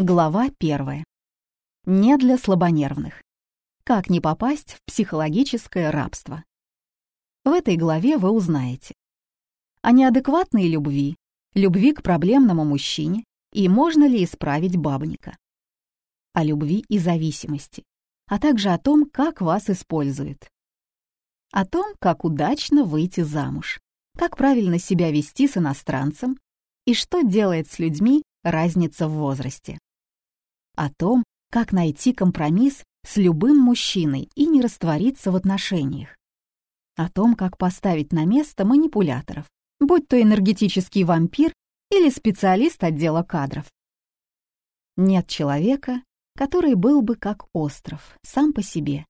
Глава первая. Не для слабонервных. Как не попасть в психологическое рабство. В этой главе вы узнаете о неадекватной любви, любви к проблемному мужчине и можно ли исправить бабника, о любви и зависимости, а также о том, как вас используют, о том, как удачно выйти замуж, как правильно себя вести с иностранцем и что делает с людьми разница в возрасте, о том, как найти компромисс с любым мужчиной и не раствориться в отношениях, о том, как поставить на место манипуляторов, будь то энергетический вампир или специалист отдела кадров. Нет человека, который был бы как остров, сам по себе.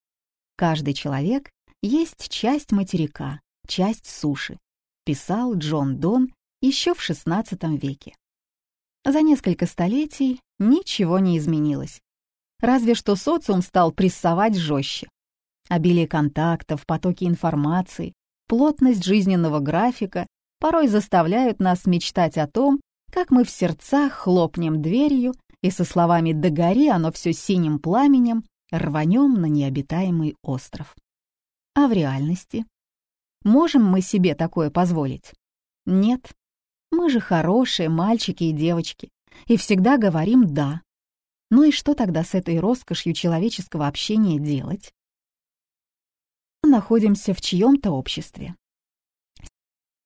Каждый человек есть часть материка, часть суши, писал Джон Дон еще в XVI веке. За несколько столетий ничего не изменилось. Разве что социум стал прессовать жестче. Обилие контактов, потоки информации, плотность жизненного графика порой заставляют нас мечтать о том, как мы в сердцах хлопнем дверью и со словами «догори оно все синим пламенем» рванем на необитаемый остров. А в реальности? Можем мы себе такое позволить? Нет. Мы же хорошие мальчики и девочки, и всегда говорим «да». Ну и что тогда с этой роскошью человеческого общения делать? Находимся в чьем-то обществе.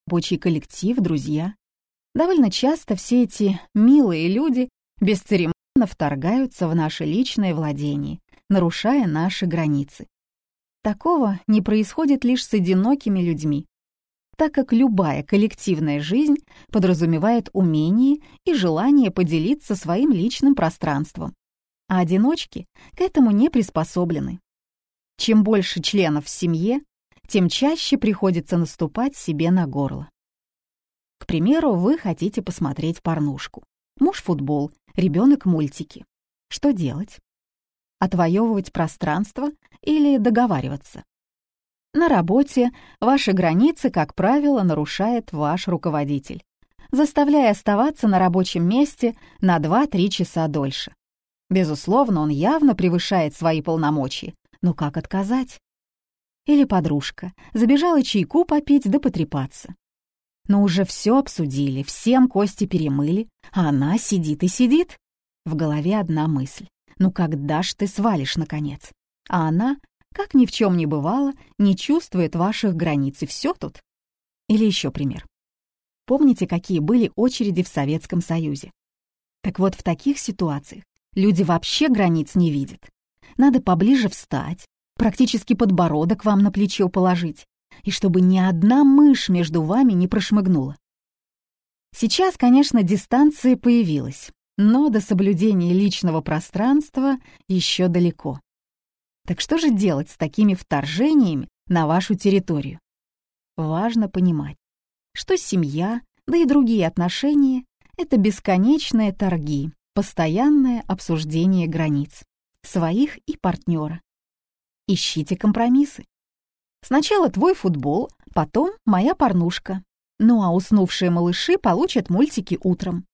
Рабочий коллектив, друзья. Довольно часто все эти милые люди бесцеремонно вторгаются в наше личное владение, нарушая наши границы. Такого не происходит лишь с одинокими людьми, так как любая коллективная жизнь подразумевает умение и желание поделиться своим личным пространством, а одиночки к этому не приспособлены. Чем больше членов в семье, тем чаще приходится наступать себе на горло. К примеру, вы хотите посмотреть порнушку. Муж футбол, ребенок мультики. Что делать? Отвоевывать пространство или договариваться? На работе ваши границы, как правило, нарушает ваш руководитель, заставляя оставаться на рабочем месте на 2-3 часа дольше. Безусловно, он явно превышает свои полномочия, но как отказать? Или подружка забежала чайку попить да потрепаться. Но уже все обсудили, всем кости перемыли, а она сидит и сидит. В голове одна мысль. Ну когда ж ты свалишь, наконец? А она как ни в чем не бывало, не чувствует ваших границ, и все тут. Или еще пример. Помните, какие были очереди в Советском Союзе? Так вот, в таких ситуациях люди вообще границ не видят. Надо поближе встать, практически подбородок вам на плечо положить, и чтобы ни одна мышь между вами не прошмыгнула. Сейчас, конечно, дистанция появилась, но до соблюдения личного пространства еще далеко. Так что же делать с такими вторжениями на вашу территорию? Важно понимать, что семья, да и другие отношения — это бесконечные торги, постоянное обсуждение границ, своих и партнера. Ищите компромиссы. Сначала твой футбол, потом моя порнушка. Ну а уснувшие малыши получат мультики утром.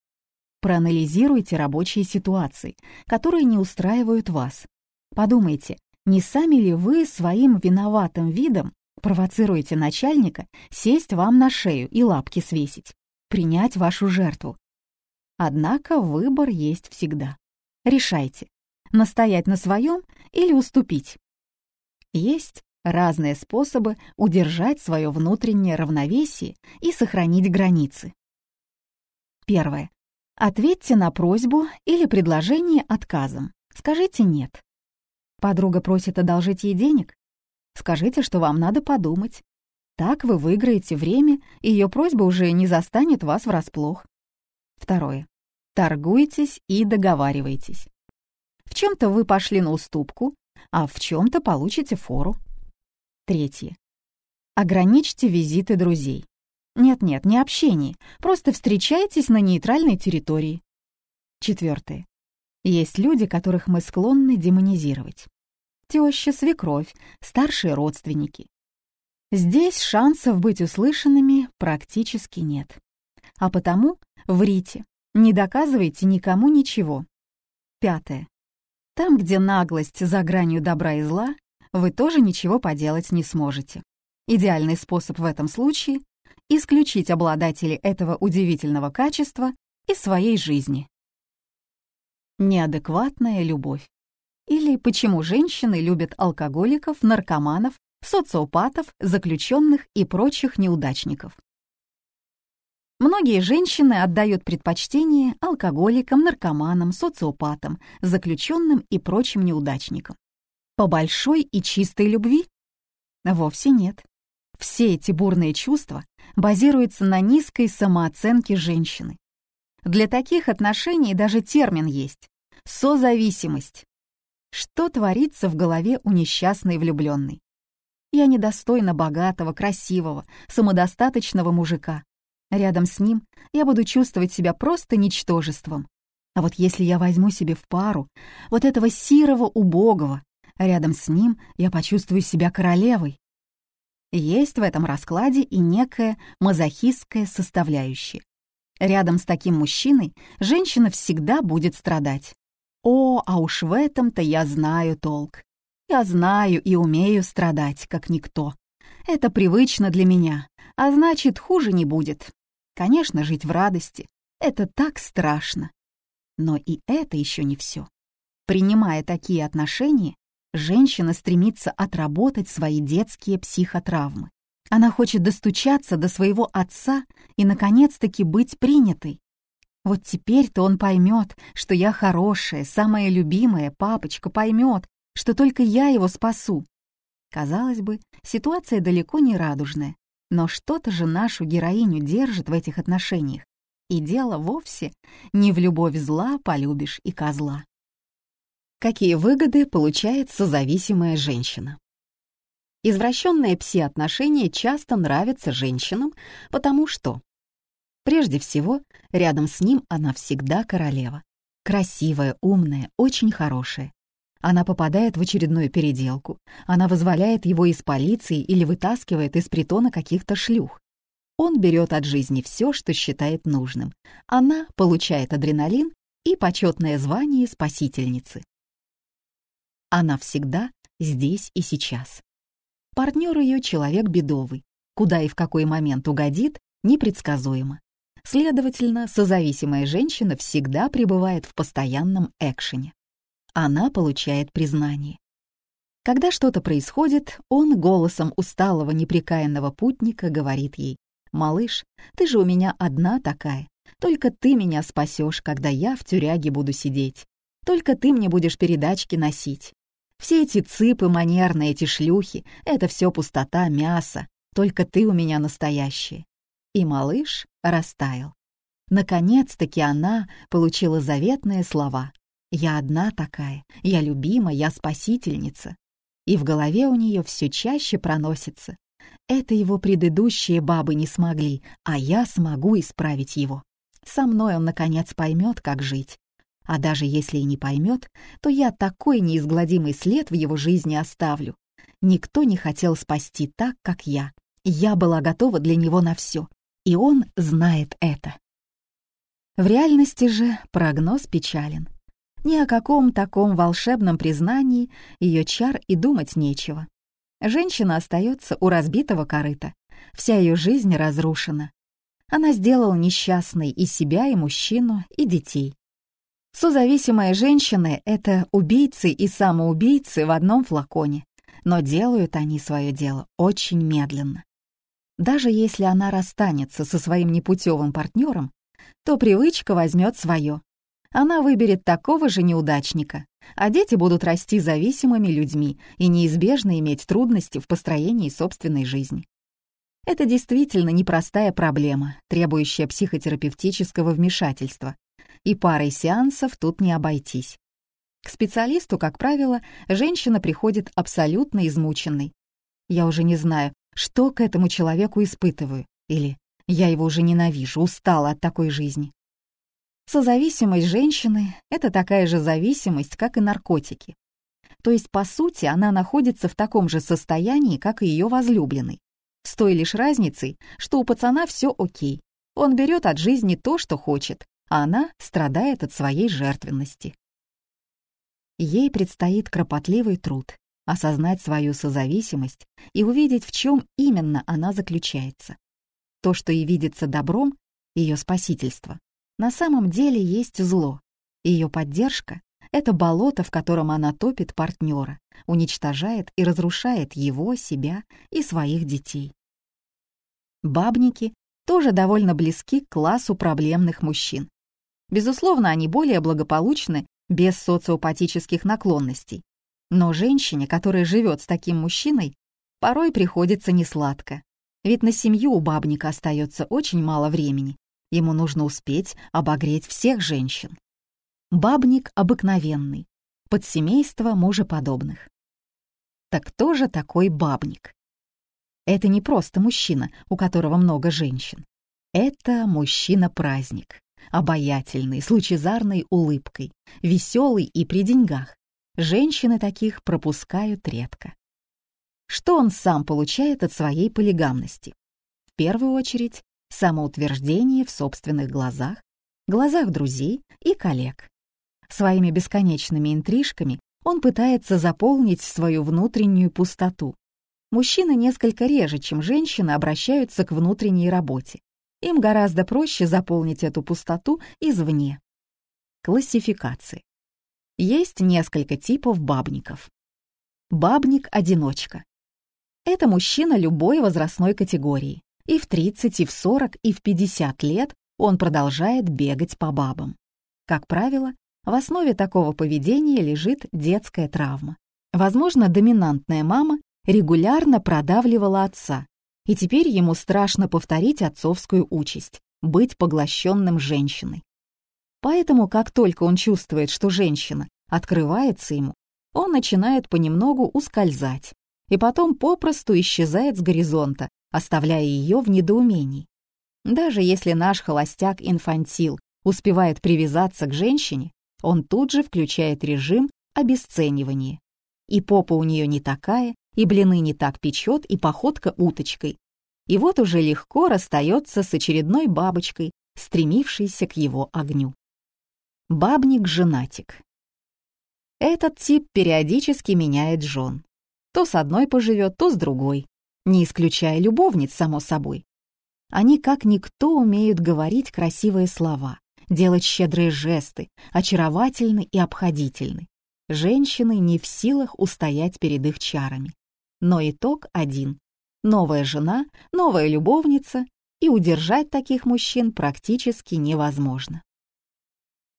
Проанализируйте рабочие ситуации, которые не устраивают вас. Подумайте, не сами ли вы своим виноватым видом провоцируете начальника сесть вам на шею и лапки свесить, принять вашу жертву? Однако выбор есть всегда. Решайте, настоять на своем или уступить. Есть разные способы удержать свое внутреннее равновесие и сохранить границы. Первое. Ответьте на просьбу или предложение отказом. Скажите «нет». Подруга просит одолжить ей денег? Скажите, что вам надо подумать. Так вы выиграете время, и ее просьба уже не застанет вас врасплох. Второе. Торгуйтесь и договаривайтесь. В чем-то вы пошли на уступку, а в чем-то получите фору. Третье. Ограничьте визиты друзей. Нет-нет, не общение, просто встречайтесь на нейтральной территории. Четвертое. Есть люди, которых мы склонны демонизировать. Теща, свекровь, старшие родственники. Здесь шансов быть услышанными практически нет. А потому врите, не доказывайте никому ничего. Пятое. Там, где наглость за гранью добра и зла, вы тоже ничего поделать не сможете. Идеальный способ в этом случае — исключить обладателей этого удивительного качества из своей жизни. Неадекватная любовь. Или почему женщины любят алкоголиков, наркоманов, социопатов, заключенных и прочих неудачников. Многие женщины отдают предпочтение алкоголикам, наркоманам, социопатам, заключенным и прочим неудачникам. По большой и чистой любви? Вовсе нет. Все эти бурные чувства базируются на низкой самооценке женщины. Для таких отношений даже термин есть — созависимость. Что творится в голове у несчастной влюбленной? Я недостойна богатого, красивого, самодостаточного мужика. Рядом с ним я буду чувствовать себя просто ничтожеством. А вот если я возьму себе в пару вот этого сирого убогого, рядом с ним я почувствую себя королевой. Есть в этом раскладе и некая мазохистская составляющая. Рядом с таким мужчиной женщина всегда будет страдать. О, а уж в этом-то я знаю толк. Я знаю и умею страдать, как никто. Это привычно для меня, а значит, хуже не будет. Конечно, жить в радости — это так страшно. Но и это еще не все. Принимая такие отношения, женщина стремится отработать свои детские психотравмы. Она хочет достучаться до своего отца и, наконец-таки, быть принятой. Вот теперь-то он поймет, что я хорошая, самая любимая, папочка поймет, что только я его спасу. Казалось бы, ситуация далеко не радужная, но что-то же нашу героиню держит в этих отношениях. И дело вовсе не в любовь зла полюбишь и козла. Какие выгоды получает созависимая женщина? Извращенные пси-отношения часто нравятся женщинам, потому что, прежде всего, рядом с ним она всегда королева. Красивая, умная, очень хорошая. Она попадает в очередную переделку. Она вызволяет его из полиции или вытаскивает из притона каких-то шлюх. Он берет от жизни все, что считает нужным. Она получает адреналин и почетное звание спасительницы. Она всегда здесь и сейчас. Партнер ее человек бедовый. Куда и в какой момент угодит, непредсказуемо. Следовательно, созависимая женщина всегда пребывает в постоянном экшене она получает признание. Когда что-то происходит, он голосом усталого неприкаянного путника говорит ей, «Малыш, ты же у меня одна такая. Только ты меня спасешь, когда я в тюряге буду сидеть. Только ты мне будешь передачки носить. Все эти цыпы манерные, эти шлюхи — это все пустота, мясо. Только ты у меня настоящая». И малыш растаял. Наконец-таки она получила заветные слова я одна такая, я любима, я спасительница. И в голове у нее все чаще проносится. Это его предыдущие бабы не смогли, а я смогу исправить его. Со мной он, наконец, поймет, как жить. А даже если и не поймет, то я такой неизгладимый след в его жизни оставлю. Никто не хотел спасти так, как я. Я была готова для него на все. И он знает это. В реальности же прогноз печален. Ни о каком таком волшебном признании ее чар и думать нечего. Женщина остается у разбитого корыта. Вся ее жизнь разрушена. Она сделала несчастной и себя, и мужчину, и детей. Созависимые женщины — это убийцы и самоубийцы в одном флаконе, но делают они свое дело очень медленно. Даже если она расстанется со своим непутевым партнером, то привычка возьмет свое, она выберет такого же неудачника, а дети будут расти зависимыми людьми и неизбежно иметь трудности в построении собственной жизни. Это действительно непростая проблема, требующая психотерапевтического вмешательства, и парой сеансов тут не обойтись. К специалисту, как правило, женщина приходит абсолютно измученной. Я уже не знаю, что к этому человеку испытываю, или я его уже ненавижу, устала от такой жизни. Созависимость женщины — это такая же зависимость, как и наркотики. То есть, по сути, она находится в таком же состоянии, как и ее возлюбленный. С той лишь разницей, что у пацана все окей. Он берет от жизни то, что хочет, а она страдает от своей жертвенности. Ей предстоит кропотливый труд — осознать свою созависимость и увидеть, в чем именно она заключается. То, что ей видится добром, ее спасительство, на самом деле есть зло. Ее поддержка — это болото, в котором она топит партнера, уничтожает и разрушает его, себя и своих детей. Бабники тоже довольно близки к классу проблемных мужчин. Безусловно, они более благополучны без социопатических наклонностей. Но женщине, которая живет с таким мужчиной, порой приходится несладко. Ведь на семью у бабника остается очень мало времени. Ему нужно успеть обогреть всех женщин. Бабник обыкновенный, подсемейство мужеподобных. Так кто же такой бабник? Это не просто мужчина, у которого много женщин. Это мужчина-праздник, обаятельный, с лучезарной улыбкой, веселый и при деньгах. Женщины таких пропускают редко. Что он сам получает от своей полигамности? В первую очередь, самоутверждение в собственных глазах, глазах друзей и коллег. Своими бесконечными интрижками он пытается заполнить свою внутреннюю пустоту. Мужчины несколько реже, чем женщины, обращаются к внутренней работе. Им гораздо проще заполнить эту пустоту извне. Классификации. Есть несколько типов бабников. Бабник-одиночка. Это мужчина любой возрастной категории. И в 30, и в 40, и в 50 лет он продолжает бегать по бабам. Как правило, в основе такого поведения лежит детская травма. Возможно, доминантная мама регулярно продавливала отца, и теперь ему страшно повторить отцовскую участь — быть поглощенным женщиной. Поэтому, как только он чувствует, что женщина открывается ему, он начинает понемногу ускользать, и потом попросту исчезает с горизонта, оставляя ее в недоумении. Даже если наш холостяк-инфантил успевает привязаться к женщине, он тут же включает режим обесценивания. И попа у нее не такая, и блины не так печет, и походка уточкой. И вот уже легко расстается с очередной бабочкой, стремившейся к его огню. Бабник-женатик. Этот тип периодически меняет жен. То с одной поживет, то с другой, не исключая любовниц, само собой. Они как никто умеют говорить красивые слова, делать щедрые жесты, очаровательны и обходительны. Женщины не в силах устоять перед их чарами. Но итог один. Новая жена, новая любовница, и удержать таких мужчин практически невозможно.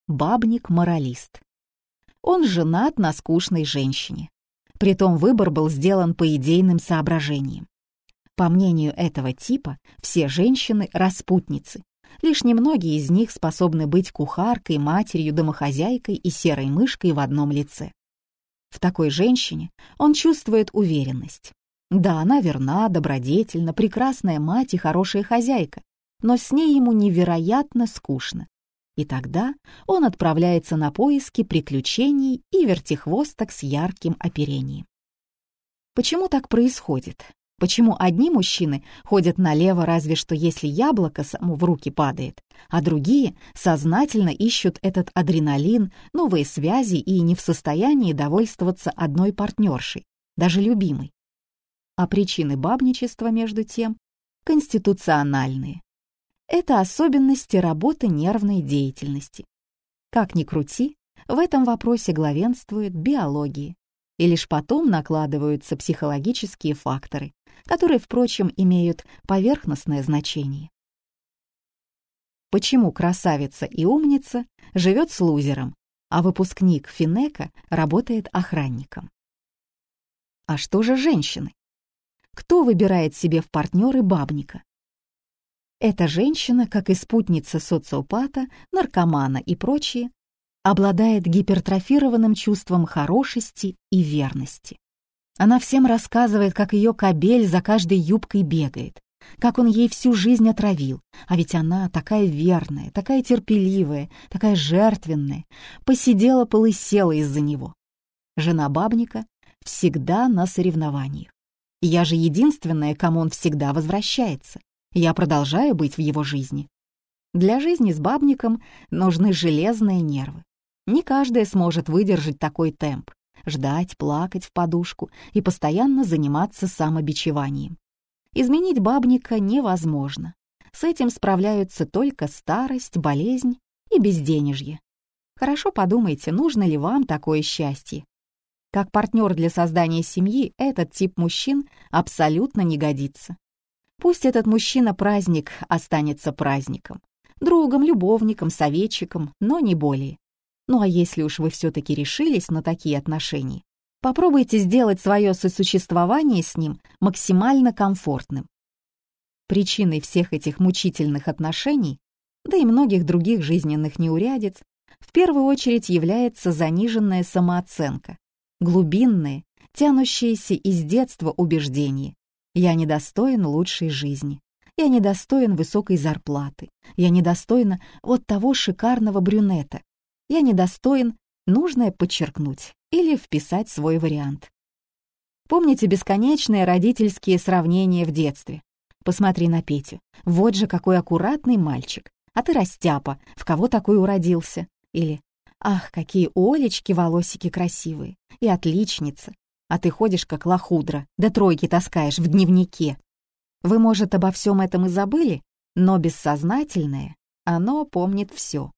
Бабник-моралист. Он женат на скучной женщине. Притом выбор был сделан по идейным соображениям. По мнению этого типа, все женщины — распутницы. Лишь немногие из них способны быть кухаркой, матерью, домохозяйкой и серой мышкой в одном лице. В такой женщине он чувствует уверенность. Да, она верна, добродетельна, прекрасная мать и хорошая хозяйка, но с ней ему невероятно скучно. И тогда он отправляется на поиски приключений и вертихвосток с ярким оперением. Почему так происходит? Почему одни мужчины ходят налево разве что если яблоко само в руки падает, а другие сознательно ищут этот адреналин, новые связи и не в состоянии довольствоваться одной партнершей, даже любимой? А причины бабничества, между тем, конституциональные. Это особенности работы нервной деятельности. Как ни крути, в этом вопросе главенствует биология, и лишь потом накладываются психологические факторы, которые, впрочем, имеют поверхностное значение. Почему красавица и умница живет с лузером, а выпускник Финека работает охранником? А что же женщины? Кто выбирает себе в партнеры бабника? Эта женщина, как и спутница социопата, наркомана и прочие, обладает гипертрофированным чувством хорошести и верности. Она всем рассказывает, как ее кобель за каждой юбкой бегает, как он ей всю жизнь отравил, а ведь она такая верная, такая терпеливая, такая жертвенная, посидела, полысела из-за него. Жена бабника всегда на соревнованиях. Я же единственная, кому он всегда возвращается. Я продолжаю быть в его жизни. Для жизни с бабником нужны железные нервы. Не каждая сможет выдержать такой темп, ждать, плакать в подушку и постоянно заниматься самобичеванием. Изменить бабника невозможно. С этим справляются только старость, болезнь и безденежье. Хорошо подумайте, нужно ли вам такое счастье. Как партнер для создания семьи этот тип мужчин абсолютно не годится. Пусть этот мужчина-праздник останется праздником, другом, любовником, советчиком, но не более. Ну а если уж вы все-таки решились на такие отношения, попробуйте сделать свое сосуществование с ним максимально комфортным. Причиной всех этих мучительных отношений, да и многих других жизненных неурядиц, в первую очередь является заниженная самооценка, глубинные, тянущиеся из детства убеждения. Я недостоин лучшей жизни. Я недостоин высокой зарплаты. Я недостойна вот того шикарного брюнета. Я недостоин, нужно подчеркнуть или вписать свой вариант. Помните бесконечные родительские сравнения в детстве? Посмотри на Петю. Вот же какой аккуратный мальчик. А ты растяпа, в кого такой уродился? Или «Ах, какие Олечки волосики красивые! И отличница! А ты ходишь как лохудра, да тройки таскаешь в дневнике!» Вы, может, обо всем этом и забыли, но бессознательное, оно помнит все.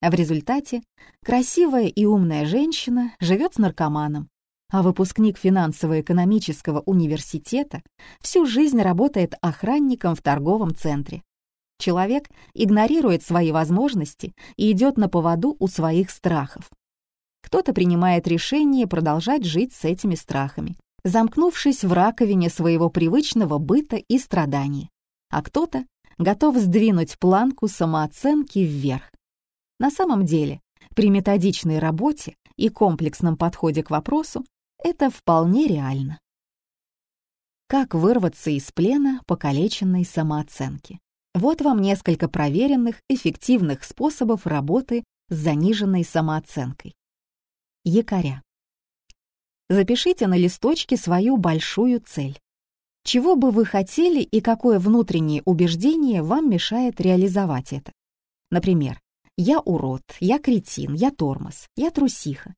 А в результате красивая и умная женщина живет с наркоманом, а выпускник финансово-экономического университета всю жизнь работает охранником в торговом центре. Человек игнорирует свои возможности и идет на поводу у своих страхов. Кто-то принимает решение продолжать жить с этими страхами, замкнувшись в раковине своего привычного быта и страданий, а кто-то готов сдвинуть планку самооценки вверх. На самом деле, при методичной работе и комплексном подходе к вопросу это вполне реально. Как вырваться из плена покалеченной самооценки? Вот вам несколько проверенных, эффективных способов работы с заниженной самооценкой. Якоря. Запишите на листочке свою большую цель. Чего бы вы хотели и какое внутреннее убеждение вам мешает реализовать это? Например, «Я урод», «Я кретин», «Я тормоз», «Я трусиха».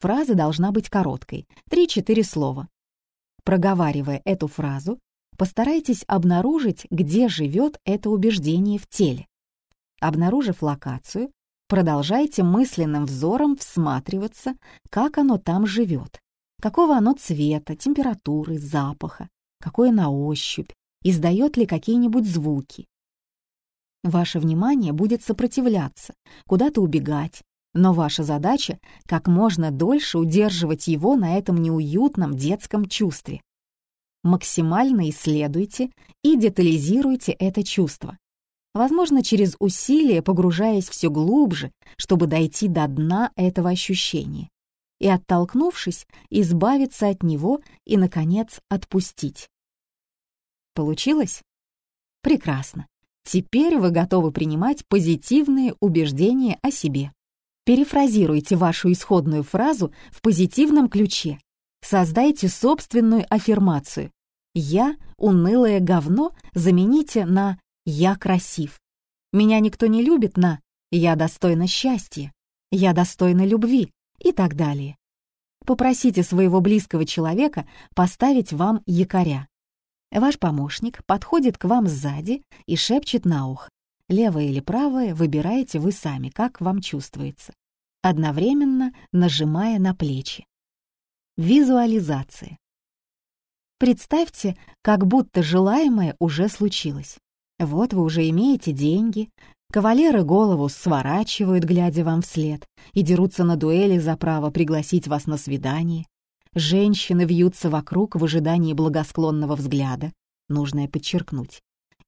Фраза должна быть короткой, 3-4 слова. Проговаривая эту фразу, постарайтесь обнаружить, где живет это убеждение в теле. Обнаружив локацию, продолжайте мысленным взором всматриваться, как оно там живет, какого оно цвета, температуры, запаха, какое на ощупь, издает ли какие-нибудь звуки. Ваше внимание будет сопротивляться, куда-то убегать, но ваша задача — как можно дольше удерживать его на этом неуютном детском чувстве максимально исследуйте и детализируйте это чувство. Возможно, через усилие погружаясь все глубже, чтобы дойти до дна этого ощущения. И, оттолкнувшись, избавиться от него и, наконец, отпустить. Получилось? Прекрасно. Теперь вы готовы принимать позитивные убеждения о себе. Перефразируйте вашу исходную фразу в позитивном ключе Создайте собственную аффирмацию. «Я — унылое говно» замените на «Я красив». Меня никто не любит на «Я достойна счастья», «Я достойна любви» и так далее. Попросите своего близкого человека поставить вам якоря. Ваш помощник подходит к вам сзади и шепчет на ухо. Левое или правое выбираете вы сами, как вам чувствуется, одновременно нажимая на плечи. Визуализация. Представьте, как будто желаемое уже случилось. Вот вы уже имеете деньги, кавалеры голову сворачивают, глядя вам вслед, и дерутся на дуэли за право пригласить вас на свидание. Женщины вьются вокруг в ожидании благосклонного взгляда, нужное подчеркнуть,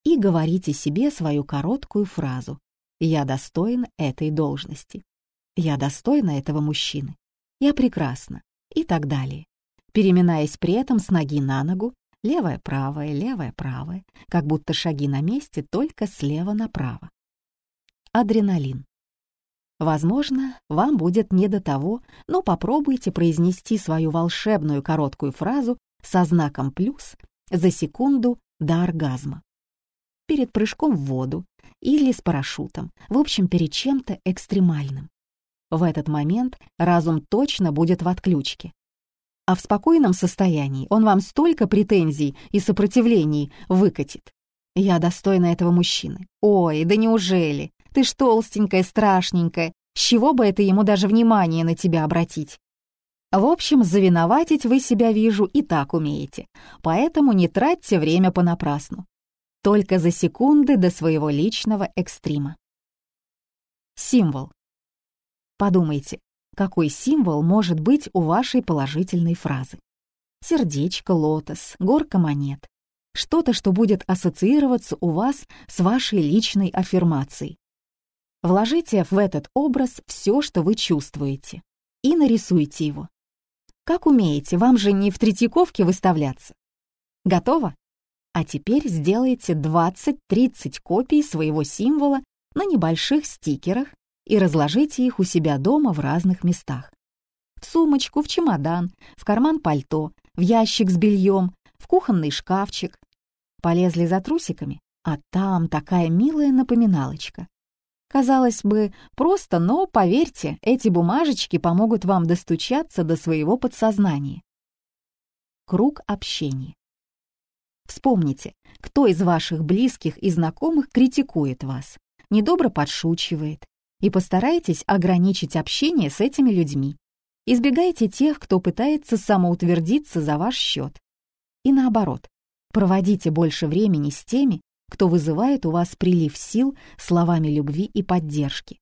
и говорите себе свою короткую фразу «Я достоин этой должности», «Я достойна этого мужчины», «Я прекрасна», и так далее, переминаясь при этом с ноги на ногу, левая-правая, левая-правая, как будто шаги на месте только слева направо. Адреналин. Возможно, вам будет не до того, но попробуйте произнести свою волшебную короткую фразу со знаком «плюс» за секунду до оргазма. Перед прыжком в воду или с парашютом, в общем, перед чем-то экстремальным. В этот момент разум точно будет в отключке. А в спокойном состоянии он вам столько претензий и сопротивлений выкатит. Я достойна этого мужчины. Ой, да неужели? Ты ж толстенькая, страшненькая. С чего бы это ему даже внимание на тебя обратить? В общем, завиноватить вы себя, вижу, и так умеете, поэтому не тратьте время понапрасну. Только за секунды до своего личного экстрима. Символ. Подумайте, какой символ может быть у вашей положительной фразы? Сердечко, лотос, горка монет. Что-то, что будет ассоциироваться у вас с вашей личной аффирмацией. Вложите в этот образ все, что вы чувствуете, и нарисуйте его. Как умеете, вам же не в Третьяковке выставляться. Готово? А теперь сделайте 20-30 копий своего символа на небольших стикерах и разложите их у себя дома в разных местах. В сумочку, в чемодан, в карман пальто, в ящик с бельем, в кухонный шкафчик. Полезли за трусиками, а там такая милая напоминалочка. Казалось бы, просто, но, поверьте, эти бумажечки помогут вам достучаться до своего подсознания. Круг общения. Вспомните, кто из ваших близких и знакомых критикует вас, недобро подшучивает, и постарайтесь ограничить общение с этими людьми. Избегайте тех, кто пытается самоутвердиться за ваш счет. И наоборот, проводите больше времени с теми, кто вызывает у вас прилив сил словами любви и поддержки.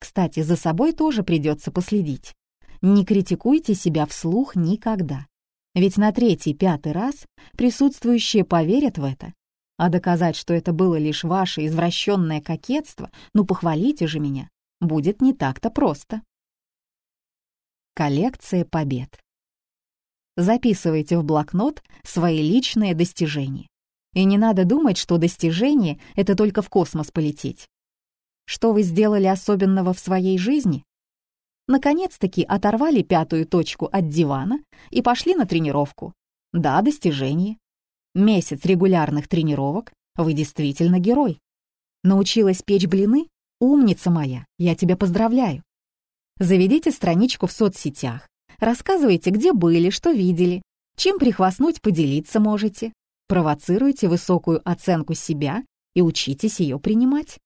Кстати, за собой тоже придется последить. Не критикуйте себя вслух никогда. Ведь на третий-пятый раз присутствующие поверят в это. А доказать, что это было лишь ваше извращенное кокетство, ну похвалите же меня, будет не так-то просто. Коллекция побед. Записывайте в блокнот свои личные достижения. И не надо думать, что достижение — это только в космос полететь. Что вы сделали особенного в своей жизни? Наконец-таки оторвали пятую точку от дивана и пошли на тренировку. Да, достижение. Месяц регулярных тренировок, вы действительно герой. Научилась печь блины? Умница моя, я тебя поздравляю. Заведите страничку в соцсетях, рассказывайте, где были, что видели, чем прихвастнуть поделиться можете. Провоцируйте высокую оценку себя и учитесь ее принимать.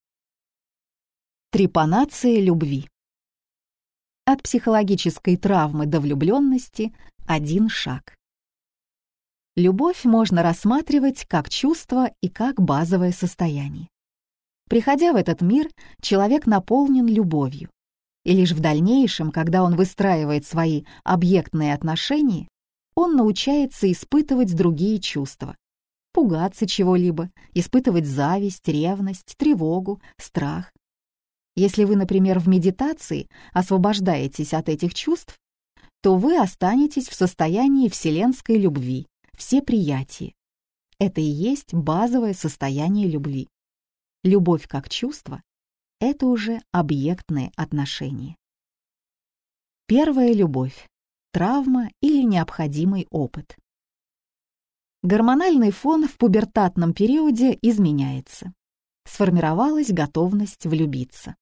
Трепанация любви. От психологической травмы до влюбленности один шаг. Любовь можно рассматривать как чувство и как базовое состояние. Приходя в этот мир, человек наполнен любовью. И лишь в дальнейшем, когда он выстраивает свои объектные отношения, он научается испытывать другие чувства, пугаться чего-либо, испытывать зависть, ревность, тревогу, страх. Если вы, например, в медитации освобождаетесь от этих чувств, то вы останетесь в состоянии вселенской любви, всеприятия. Это и есть базовое состояние любви. Любовь как чувство — это уже объектные отношения. Первая любовь — травма или необходимый опыт. Гормональный фон в пубертатном периоде изменяется. Сформировалась готовность влюбиться.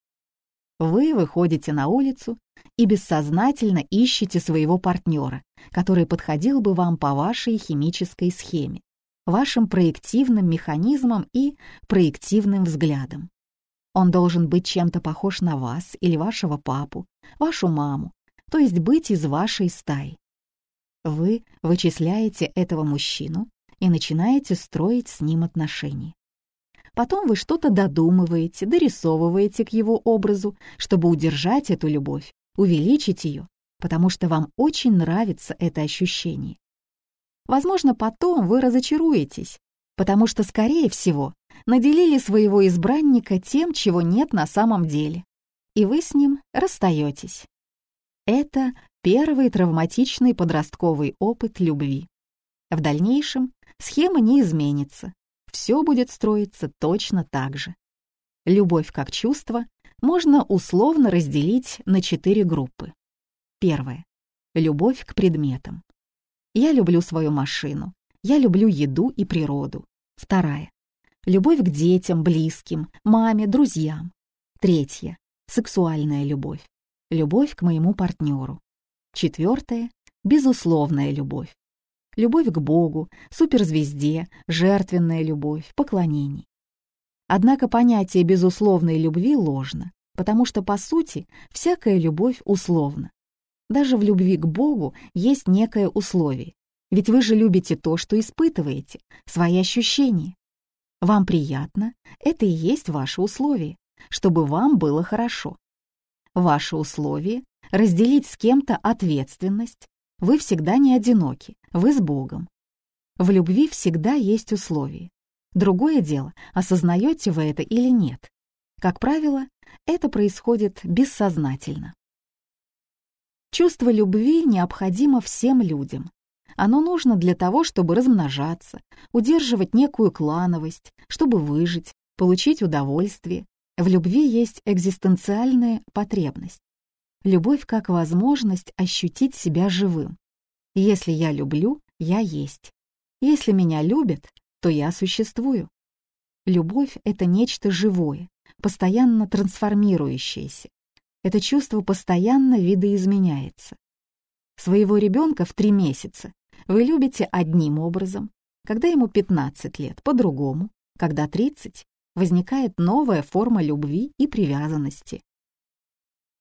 Вы выходите на улицу и бессознательно ищете своего партнера, который подходил бы вам по вашей химической схеме, вашим проективным механизмам и проективным взглядам. Он должен быть чем-то похож на вас или вашего папу, вашу маму, то есть быть из вашей стаи. Вы вычисляете этого мужчину и начинаете строить с ним отношения. Потом вы что-то додумываете, дорисовываете к его образу, чтобы удержать эту любовь, увеличить ее, потому что вам очень нравится это ощущение. Возможно, потом вы разочаруетесь, потому что, скорее всего, наделили своего избранника тем, чего нет на самом деле, и вы с ним расстаетесь. Это первый травматичный подростковый опыт любви. В дальнейшем схема не изменится, все будет строиться точно так же. Любовь как чувство можно условно разделить на четыре группы. Первое. Любовь к предметам. Я люблю свою машину. Я люблю еду и природу. Вторая. Любовь к детям, близким, маме, друзьям. Третья. Сексуальная любовь. Любовь к моему партнеру. Четвертое. Безусловная любовь. Любовь к Богу, суперзвезде, жертвенная любовь, поклонение. Однако понятие безусловной любви ложно, потому что, по сути, всякая любовь условна. Даже в любви к Богу есть некое условие. Ведь вы же любите то, что испытываете, свои ощущения. Вам приятно, это и есть ваше условие, чтобы вам было хорошо. Ваше условие — разделить с кем-то ответственность. Вы всегда не одиноки, вы с Богом. В любви всегда есть условия. Другое дело, осознаете вы это или нет. Как правило, это происходит бессознательно. Чувство любви необходимо всем людям. Оно нужно для того, чтобы размножаться, удерживать некую клановость, чтобы выжить, получить удовольствие. В любви есть экзистенциальная потребность. Любовь как возможность ощутить себя живым. Если я люблю, я есть. Если меня любят, то я существую. Любовь — это нечто живое, постоянно трансформирующееся. Это чувство постоянно видоизменяется. Своего ребенка в три месяца вы любите одним образом, когда ему 15 лет — по-другому, когда 30 возникает новая форма любви и привязанности.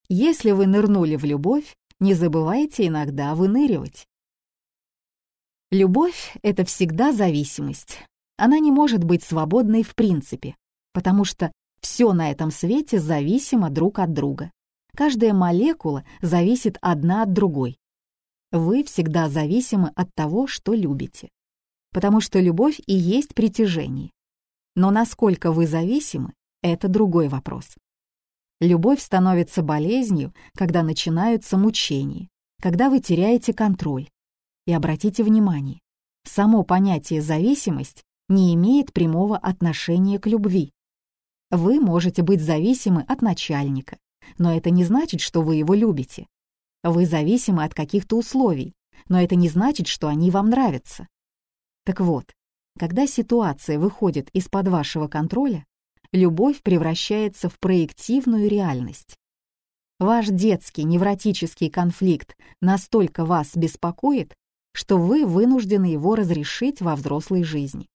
Если вы нырнули в любовь, не забывайте иногда выныривать. Любовь — это всегда зависимость. Она не может быть свободной в принципе, потому что все на этом свете зависимо друг от друга. Каждая молекула зависит одна от другой. Вы всегда зависимы от того, что любите. Потому что любовь и есть притяжение. Но насколько вы зависимы, это другой вопрос. Любовь становится болезнью, когда начинаются мучения, когда вы теряете контроль. И обратите внимание, само понятие «зависимость» не имеет прямого отношения к любви. Вы можете быть зависимы от начальника, но это не значит, что вы его любите. Вы зависимы от каких-то условий, но это не значит, что они вам нравятся. Так вот, когда ситуация выходит из-под вашего контроля, любовь превращается в проективную реальность. Ваш детский невротический конфликт настолько вас беспокоит, что вы вынуждены его разрешить во взрослой жизни.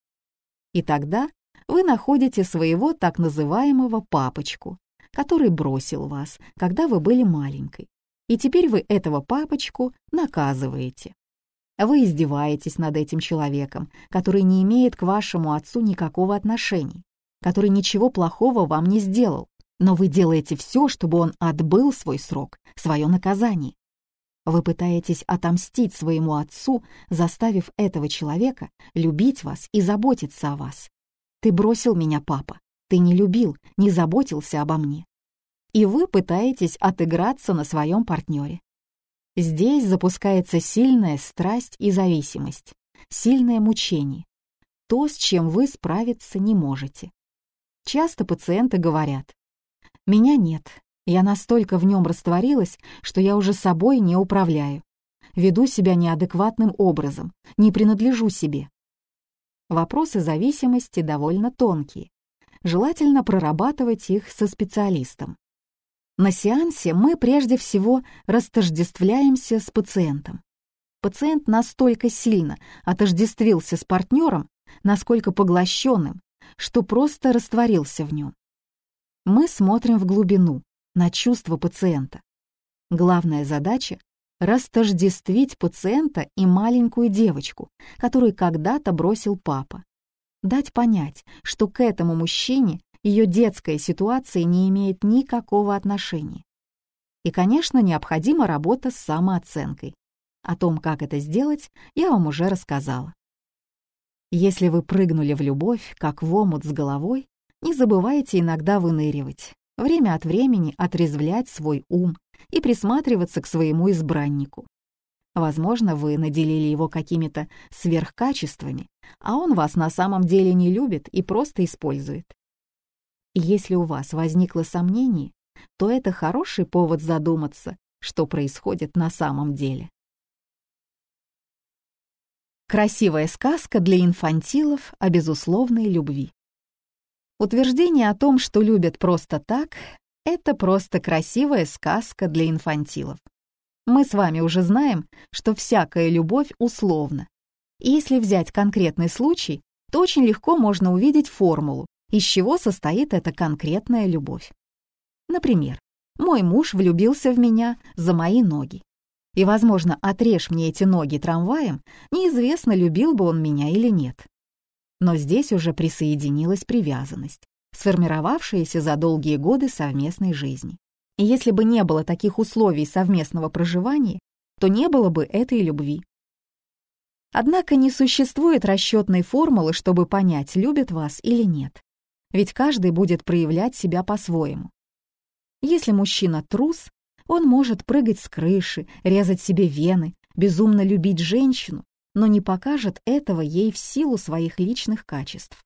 И тогда вы находите своего так называемого папочку, который бросил вас, когда вы были маленькой. И теперь вы этого папочку наказываете. Вы издеваетесь над этим человеком, который не имеет к вашему отцу никакого отношения, который ничего плохого вам не сделал, но вы делаете все, чтобы он отбыл свой срок, свое наказание. Вы пытаетесь отомстить своему отцу, заставив этого человека любить вас и заботиться о вас. Ты бросил меня, папа. Ты не любил, не заботился обо мне. И вы пытаетесь отыграться на своем партнере. Здесь запускается сильная страсть и зависимость, сильное мучение, то, с чем вы справиться не можете. Часто пациенты говорят, «Меня нет, я настолько в нем растворилась, что я уже собой не управляю, веду себя неадекватным образом, не принадлежу себе. Вопросы зависимости довольно тонкие. Желательно прорабатывать их со специалистом. На сеансе мы прежде всего растождествляемся с пациентом. Пациент настолько сильно отождествился с партнером, насколько поглощенным, что просто растворился в нем. Мы смотрим в глубину, на чувства пациента. Главная задача растождествить пациента и маленькую девочку, которую когда-то бросил папа. Дать понять, что к этому мужчине ее детская ситуация не имеет никакого отношения. И, конечно, необходима работа с самооценкой. О том, как это сделать, я вам уже рассказала. Если вы прыгнули в любовь, как в омут с головой, не забывайте иногда выныривать, время от времени отрезвлять свой ум и присматриваться к своему избраннику. Возможно, вы наделили его какими-то сверхкачествами, а он вас на самом деле не любит и просто использует. Если у вас возникло сомнение, то это хороший повод задуматься, что происходит на самом деле. Красивая сказка для инфантилов о безусловной любви. Утверждение о том, что любят просто так, это просто красивая сказка для инфантилов. Мы с вами уже знаем, что всякая любовь условна. И если взять конкретный случай, то очень легко можно увидеть формулу, из чего состоит эта конкретная любовь. Например, мой муж влюбился в меня за мои ноги. И, возможно, отрежь мне эти ноги трамваем, неизвестно, любил бы он меня или нет. Но здесь уже присоединилась привязанность, сформировавшаяся за долгие годы совместной жизни. И если бы не было таких условий совместного проживания, то не было бы этой любви. Однако не существует расчетной формулы, чтобы понять, любит вас или нет. Ведь каждый будет проявлять себя по-своему. Если мужчина трус, он может прыгать с крыши, резать себе вены, безумно любить женщину, но не покажет этого ей в силу своих личных качеств.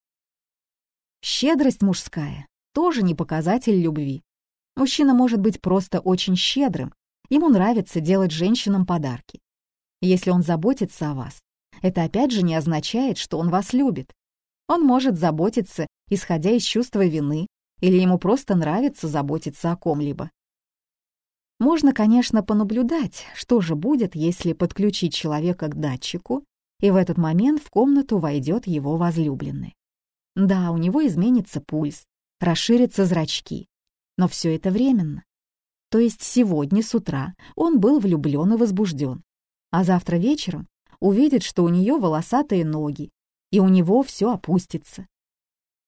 Щедрость мужская тоже не показатель любви. Мужчина может быть просто очень щедрым, ему нравится делать женщинам подарки. Если он заботится о вас, это опять же не означает, что он вас любит. Он может заботиться, исходя из чувства вины, или ему просто нравится заботиться о ком-либо. Можно, конечно, понаблюдать, что же будет, если подключить человека к датчику, и в этот момент в комнату войдет его возлюбленный. Да, у него изменится пульс, расширятся зрачки, но все это временно. То есть сегодня с утра он был влюблен и возбужден, а завтра вечером увидит, что у нее волосатые ноги, и у него все опустится.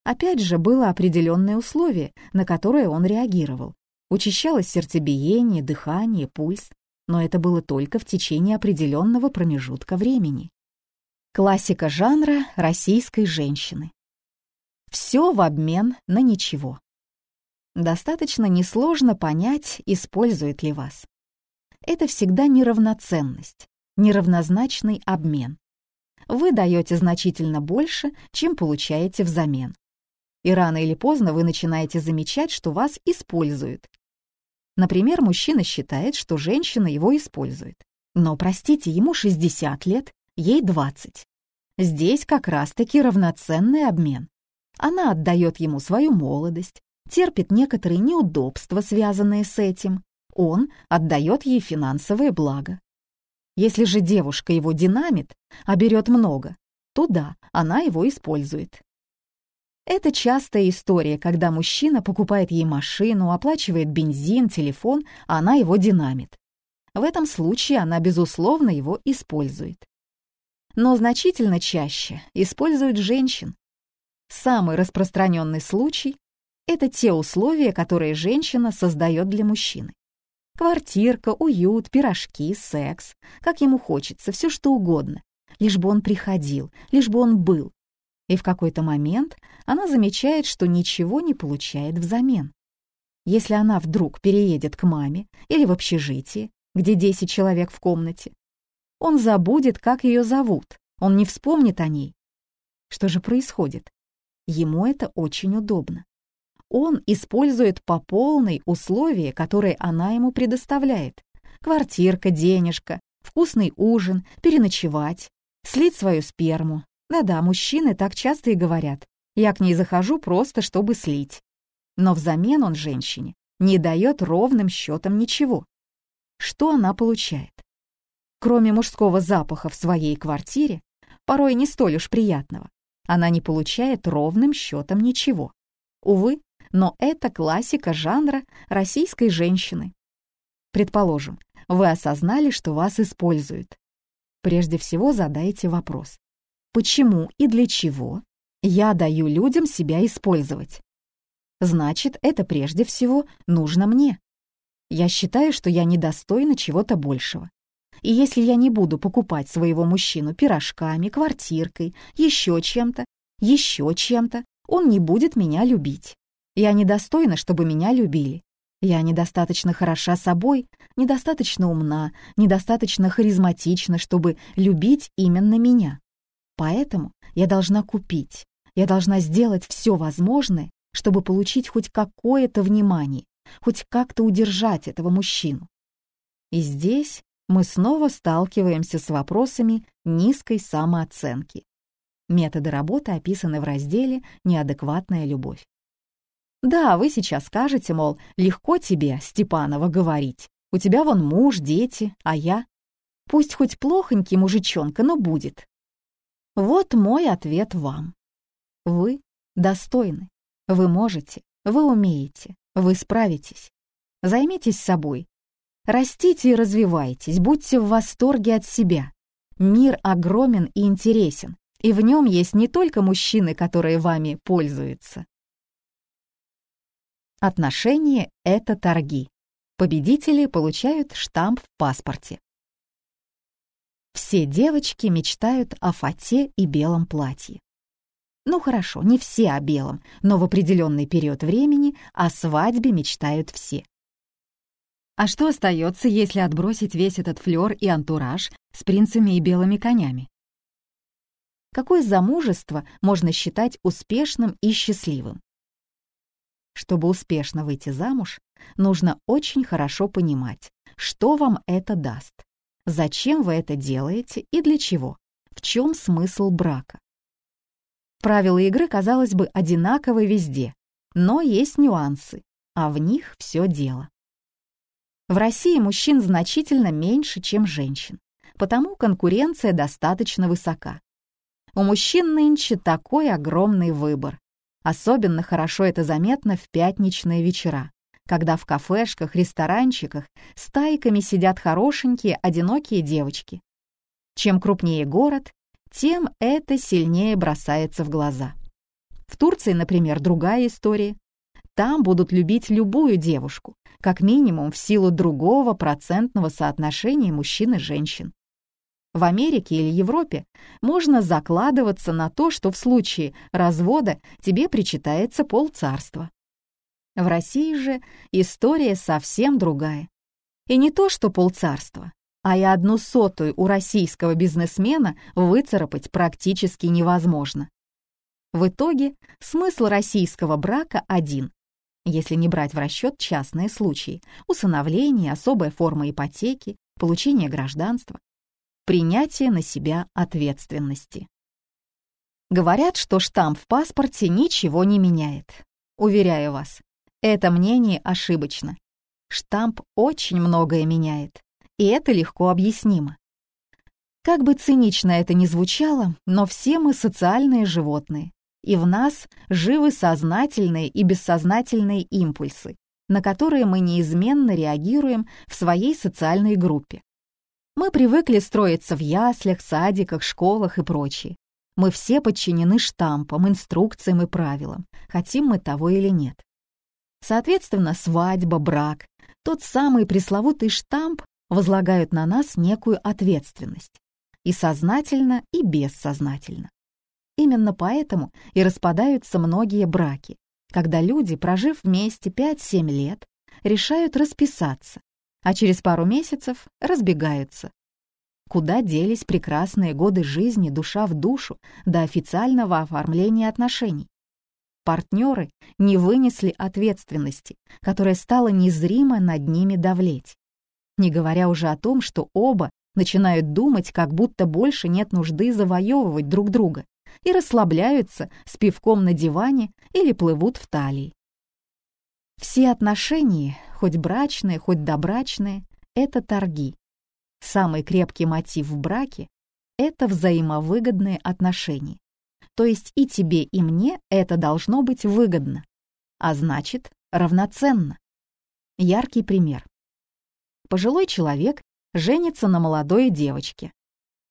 Опять же, было определенное условие, на которое он реагировал, Учащалось сердцебиение, дыхание, пульс, но это было только в течение определенного промежутка времени. Классика жанра российской женщины. Все в обмен на ничего. Достаточно несложно понять, использует ли вас. Это всегда неравноценность, неравнозначный обмен. Вы даете значительно больше, чем получаете взамен и рано или поздно вы начинаете замечать, что вас используют. Например, мужчина считает, что женщина его использует. Но, простите, ему 60 лет, ей 20. Здесь как раз-таки равноценный обмен. Она отдает ему свою молодость, терпит некоторые неудобства, связанные с этим. Он отдает ей финансовое благо. Если же девушка его динамит, а берет много, то да, она его использует. Это частая история, когда мужчина покупает ей машину, оплачивает бензин, телефон, а она его динамит. В этом случае она, безусловно, его использует. Но значительно чаще используют женщин. Самый распространенный случай — это те условия, которые женщина создает для мужчины. Квартирка, уют, пирожки, секс, как ему хочется, все что угодно. Лишь бы он приходил, лишь бы он был, и в какой-то момент она замечает, что ничего не получает взамен. Если она вдруг переедет к маме или в общежитие, где 10 человек в комнате, он забудет, как ее зовут, он не вспомнит о ней. Что же происходит? Ему это очень удобно. Он использует по полной условия, которые она ему предоставляет. Квартирка, денежка, вкусный ужин, переночевать, слить свою сперму, да-да, мужчины так часто и говорят. Я к ней захожу просто, чтобы слить. Но взамен он женщине не дает ровным счетом ничего. Что она получает? Кроме мужского запаха в своей квартире, порой не столь уж приятного, она не получает ровным счетом ничего. Увы, но это классика жанра российской женщины. Предположим, вы осознали, что вас используют. Прежде всего задайте вопрос почему и для чего я даю людям себя использовать. Значит, это прежде всего нужно мне. Я считаю, что я недостойна чего-то большего. И если я не буду покупать своего мужчину пирожками, квартиркой, еще чем-то, еще чем-то, он не будет меня любить. Я недостойна, чтобы меня любили. Я недостаточно хороша собой, недостаточно умна, недостаточно харизматична, чтобы любить именно меня. Поэтому я должна купить, я должна сделать все возможное, чтобы получить хоть какое-то внимание, хоть как-то удержать этого мужчину. И здесь мы снова сталкиваемся с вопросами низкой самооценки. Методы работы описаны в разделе «Неадекватная любовь». Да, вы сейчас скажете, мол, легко тебе, Степанова, говорить. У тебя вон муж, дети, а я? Пусть хоть плохонький мужичонка, но будет. Вот мой ответ вам. Вы достойны. Вы можете, вы умеете, вы справитесь. Займитесь собой. Растите и развивайтесь, будьте в восторге от себя. Мир огромен и интересен, и в нем есть не только мужчины, которые вами пользуются. Отношения — это торги. Победители получают штамп в паспорте. Все девочки мечтают о фате и белом платье. Ну хорошо, не все о белом, но в определенный период времени о свадьбе мечтают все. А что остается, если отбросить весь этот флёр и антураж с принцами и белыми конями? Какое замужество можно считать успешным и счастливым? Чтобы успешно выйти замуж, нужно очень хорошо понимать, что вам это даст, зачем вы это делаете и для чего, в чем смысл брака. Правила игры, казалось бы, одинаковы везде, но есть нюансы, а в них все дело. В России мужчин значительно меньше, чем женщин, потому конкуренция достаточно высока. У мужчин нынче такой огромный выбор, Особенно хорошо это заметно в пятничные вечера, когда в кафешках, ресторанчиках стайками сидят хорошенькие, одинокие девочки. Чем крупнее город, тем это сильнее бросается в глаза. В Турции, например, другая история. Там будут любить любую девушку, как минимум в силу другого процентного соотношения мужчин и женщин. В Америке или Европе можно закладываться на то, что в случае развода тебе причитается полцарства. В России же история совсем другая. И не то, что полцарства, а и одну сотую у российского бизнесмена выцарапать практически невозможно. В итоге смысл российского брака один, если не брать в расчет частные случаи, усыновление, особая форма ипотеки, получение гражданства принятие на себя ответственности. Говорят, что штамп в паспорте ничего не меняет. Уверяю вас, это мнение ошибочно. Штамп очень многое меняет, и это легко объяснимо. Как бы цинично это ни звучало, но все мы социальные животные, и в нас живы сознательные и бессознательные импульсы, на которые мы неизменно реагируем в своей социальной группе. Мы привыкли строиться в яслях, садиках, школах и прочее. Мы все подчинены штампам, инструкциям и правилам, хотим мы того или нет. Соответственно, свадьба, брак, тот самый пресловутый штамп возлагают на нас некую ответственность. И сознательно, и бессознательно. Именно поэтому и распадаются многие браки, когда люди, прожив вместе 5-7 лет, решают расписаться, а через пару месяцев разбегаются. Куда делись прекрасные годы жизни душа в душу до официального оформления отношений? Партнеры не вынесли ответственности, которая стала незримо над ними давлеть. Не говоря уже о том, что оба начинают думать, как будто больше нет нужды завоевывать друг друга и расслабляются с пивком на диване или плывут в талии. Все отношения, хоть брачные, хоть добрачные, это торги. Самый крепкий мотив в браке — это взаимовыгодные отношения. То есть и тебе, и мне это должно быть выгодно, а значит, равноценно. Яркий пример. Пожилой человек женится на молодой девочке.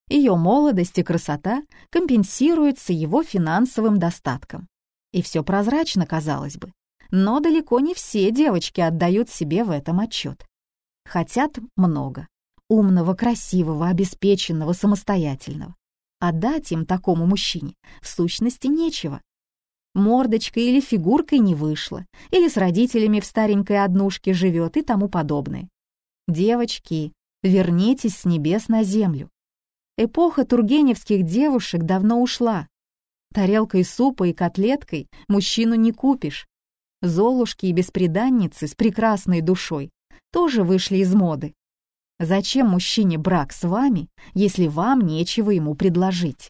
Ее молодость и красота компенсируются его финансовым достатком. И все прозрачно, казалось бы. Но далеко не все девочки отдают себе в этом отчет. Хотят много. Умного, красивого, обеспеченного, самостоятельного. А дать им такому мужчине в сущности нечего. Мордочкой или фигуркой не вышло, или с родителями в старенькой однушке живет и тому подобное. Девочки, вернитесь с небес на землю. Эпоха тургеневских девушек давно ушла. Тарелкой супа и котлеткой мужчину не купишь, Золушки и бесприданницы с прекрасной душой тоже вышли из моды. Зачем мужчине брак с вами, если вам нечего ему предложить?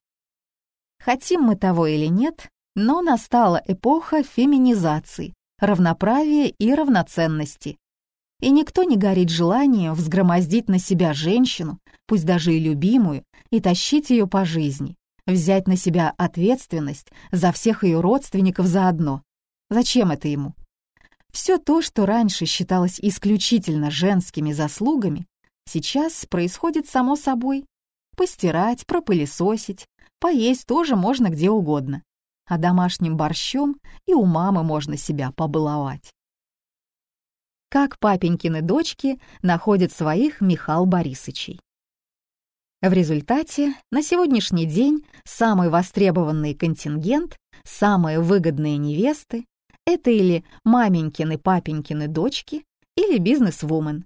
Хотим мы того или нет, но настала эпоха феминизации, равноправия и равноценности. И никто не горит желанием взгромоздить на себя женщину, пусть даже и любимую, и тащить ее по жизни, взять на себя ответственность за всех ее родственников заодно. Зачем это ему? Все то, что раньше считалось исключительно женскими заслугами, сейчас происходит само собой. Постирать, пропылесосить, поесть тоже можно где угодно. А домашним борщом и у мамы можно себя побаловать. Как папенькины дочки находят своих Михал Борисычей. В результате на сегодняшний день самый востребованный контингент, самые выгодные невесты — это или маменькины папенькины дочки, или бизнес-вумен.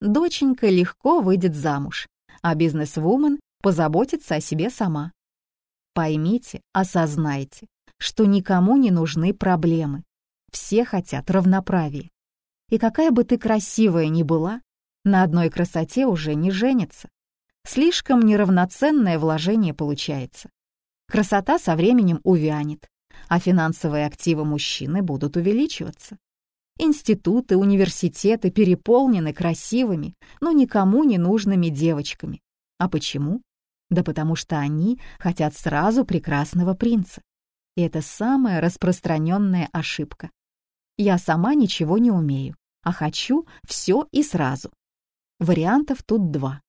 Доченька легко выйдет замуж, а бизнес-вумен позаботится о себе сама. Поймите, осознайте, что никому не нужны проблемы. Все хотят равноправия. И какая бы ты красивая ни была, на одной красоте уже не женится. Слишком неравноценное вложение получается. Красота со временем увянет, а финансовые активы мужчины будут увеличиваться. Институты, университеты переполнены красивыми, но никому не нужными девочками. А почему? Да потому что они хотят сразу прекрасного принца. И это самая распространенная ошибка. Я сама ничего не умею, а хочу все и сразу. Вариантов тут два.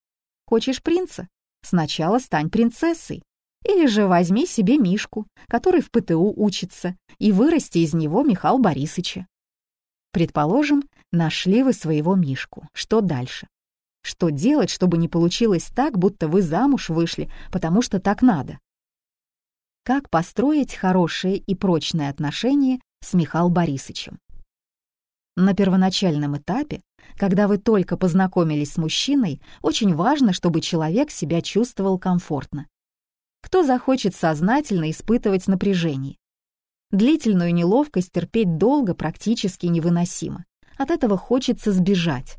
Хочешь принца? Сначала стань принцессой. Или же возьми себе Мишку, который в ПТУ учится, и вырасти из него Михаил Борисыча. Предположим, нашли вы своего Мишку. Что дальше? Что делать, чтобы не получилось так, будто вы замуж вышли, потому что так надо? Как построить хорошие и прочные отношения с Михаилом Борисычем? На первоначальном этапе, когда вы только познакомились с мужчиной, очень важно, чтобы человек себя чувствовал комфортно. Кто захочет сознательно испытывать напряжение? Длительную неловкость терпеть долго практически невыносимо. От этого хочется сбежать.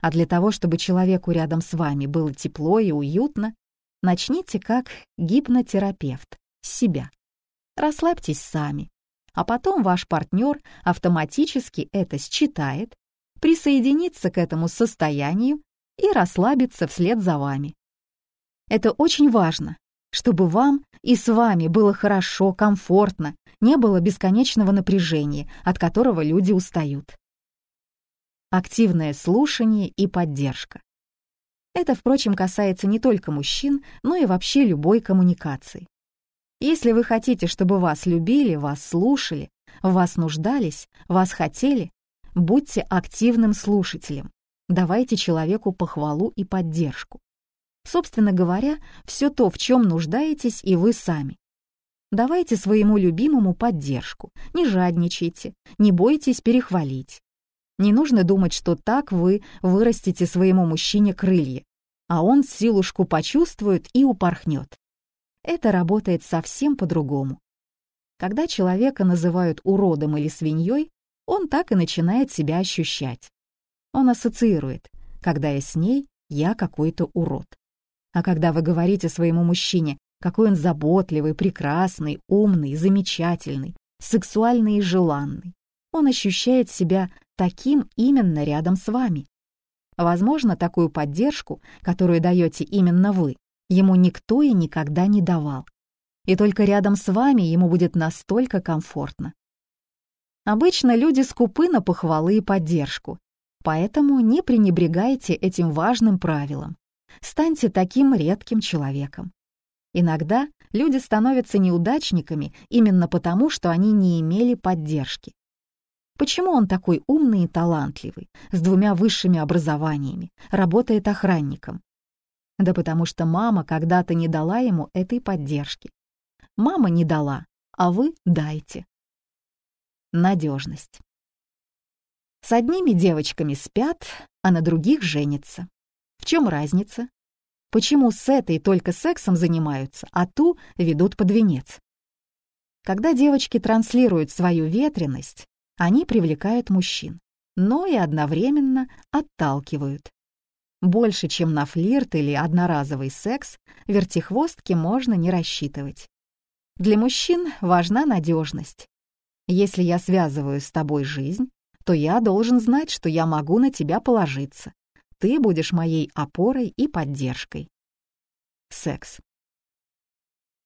А для того, чтобы человеку рядом с вами было тепло и уютно, начните как гипнотерапевт, с себя. Расслабьтесь сами, а потом ваш партнер автоматически это считает, присоединится к этому состоянию и расслабится вслед за вами. Это очень важно, чтобы вам и с вами было хорошо, комфортно, не было бесконечного напряжения, от которого люди устают. Активное слушание и поддержка. Это, впрочем, касается не только мужчин, но и вообще любой коммуникации. Если вы хотите, чтобы вас любили, вас слушали, вас нуждались, вас хотели, будьте активным слушателем. Давайте человеку похвалу и поддержку. Собственно говоря, все то, в чем нуждаетесь и вы сами. Давайте своему любимому поддержку, не жадничайте, не бойтесь перехвалить. Не нужно думать, что так вы вырастите своему мужчине крылья, а он силушку почувствует и упорхнет это работает совсем по-другому. Когда человека называют уродом или свиньей, он так и начинает себя ощущать. Он ассоциирует, когда я с ней, я какой-то урод. А когда вы говорите своему мужчине, какой он заботливый, прекрасный, умный, замечательный, сексуальный и желанный, он ощущает себя таким именно рядом с вами. Возможно, такую поддержку, которую даете именно вы, ему никто и никогда не давал. И только рядом с вами ему будет настолько комфортно. Обычно люди скупы на похвалы и поддержку, поэтому не пренебрегайте этим важным правилом. Станьте таким редким человеком. Иногда люди становятся неудачниками именно потому, что они не имели поддержки. Почему он такой умный и талантливый, с двумя высшими образованиями, работает охранником? Да потому что мама когда-то не дала ему этой поддержки. Мама не дала, а вы дайте. Надежность. С одними девочками спят, а на других женятся. Чем разница? Почему с этой только сексом занимаются, а ту ведут под венец? Когда девочки транслируют свою ветренность, они привлекают мужчин, но и одновременно отталкивают. Больше, чем на флирт или одноразовый секс, вертихвостки можно не рассчитывать. Для мужчин важна надежность. Если я связываю с тобой жизнь, то я должен знать, что я могу на тебя положиться. Ты будешь моей опорой и поддержкой. Секс.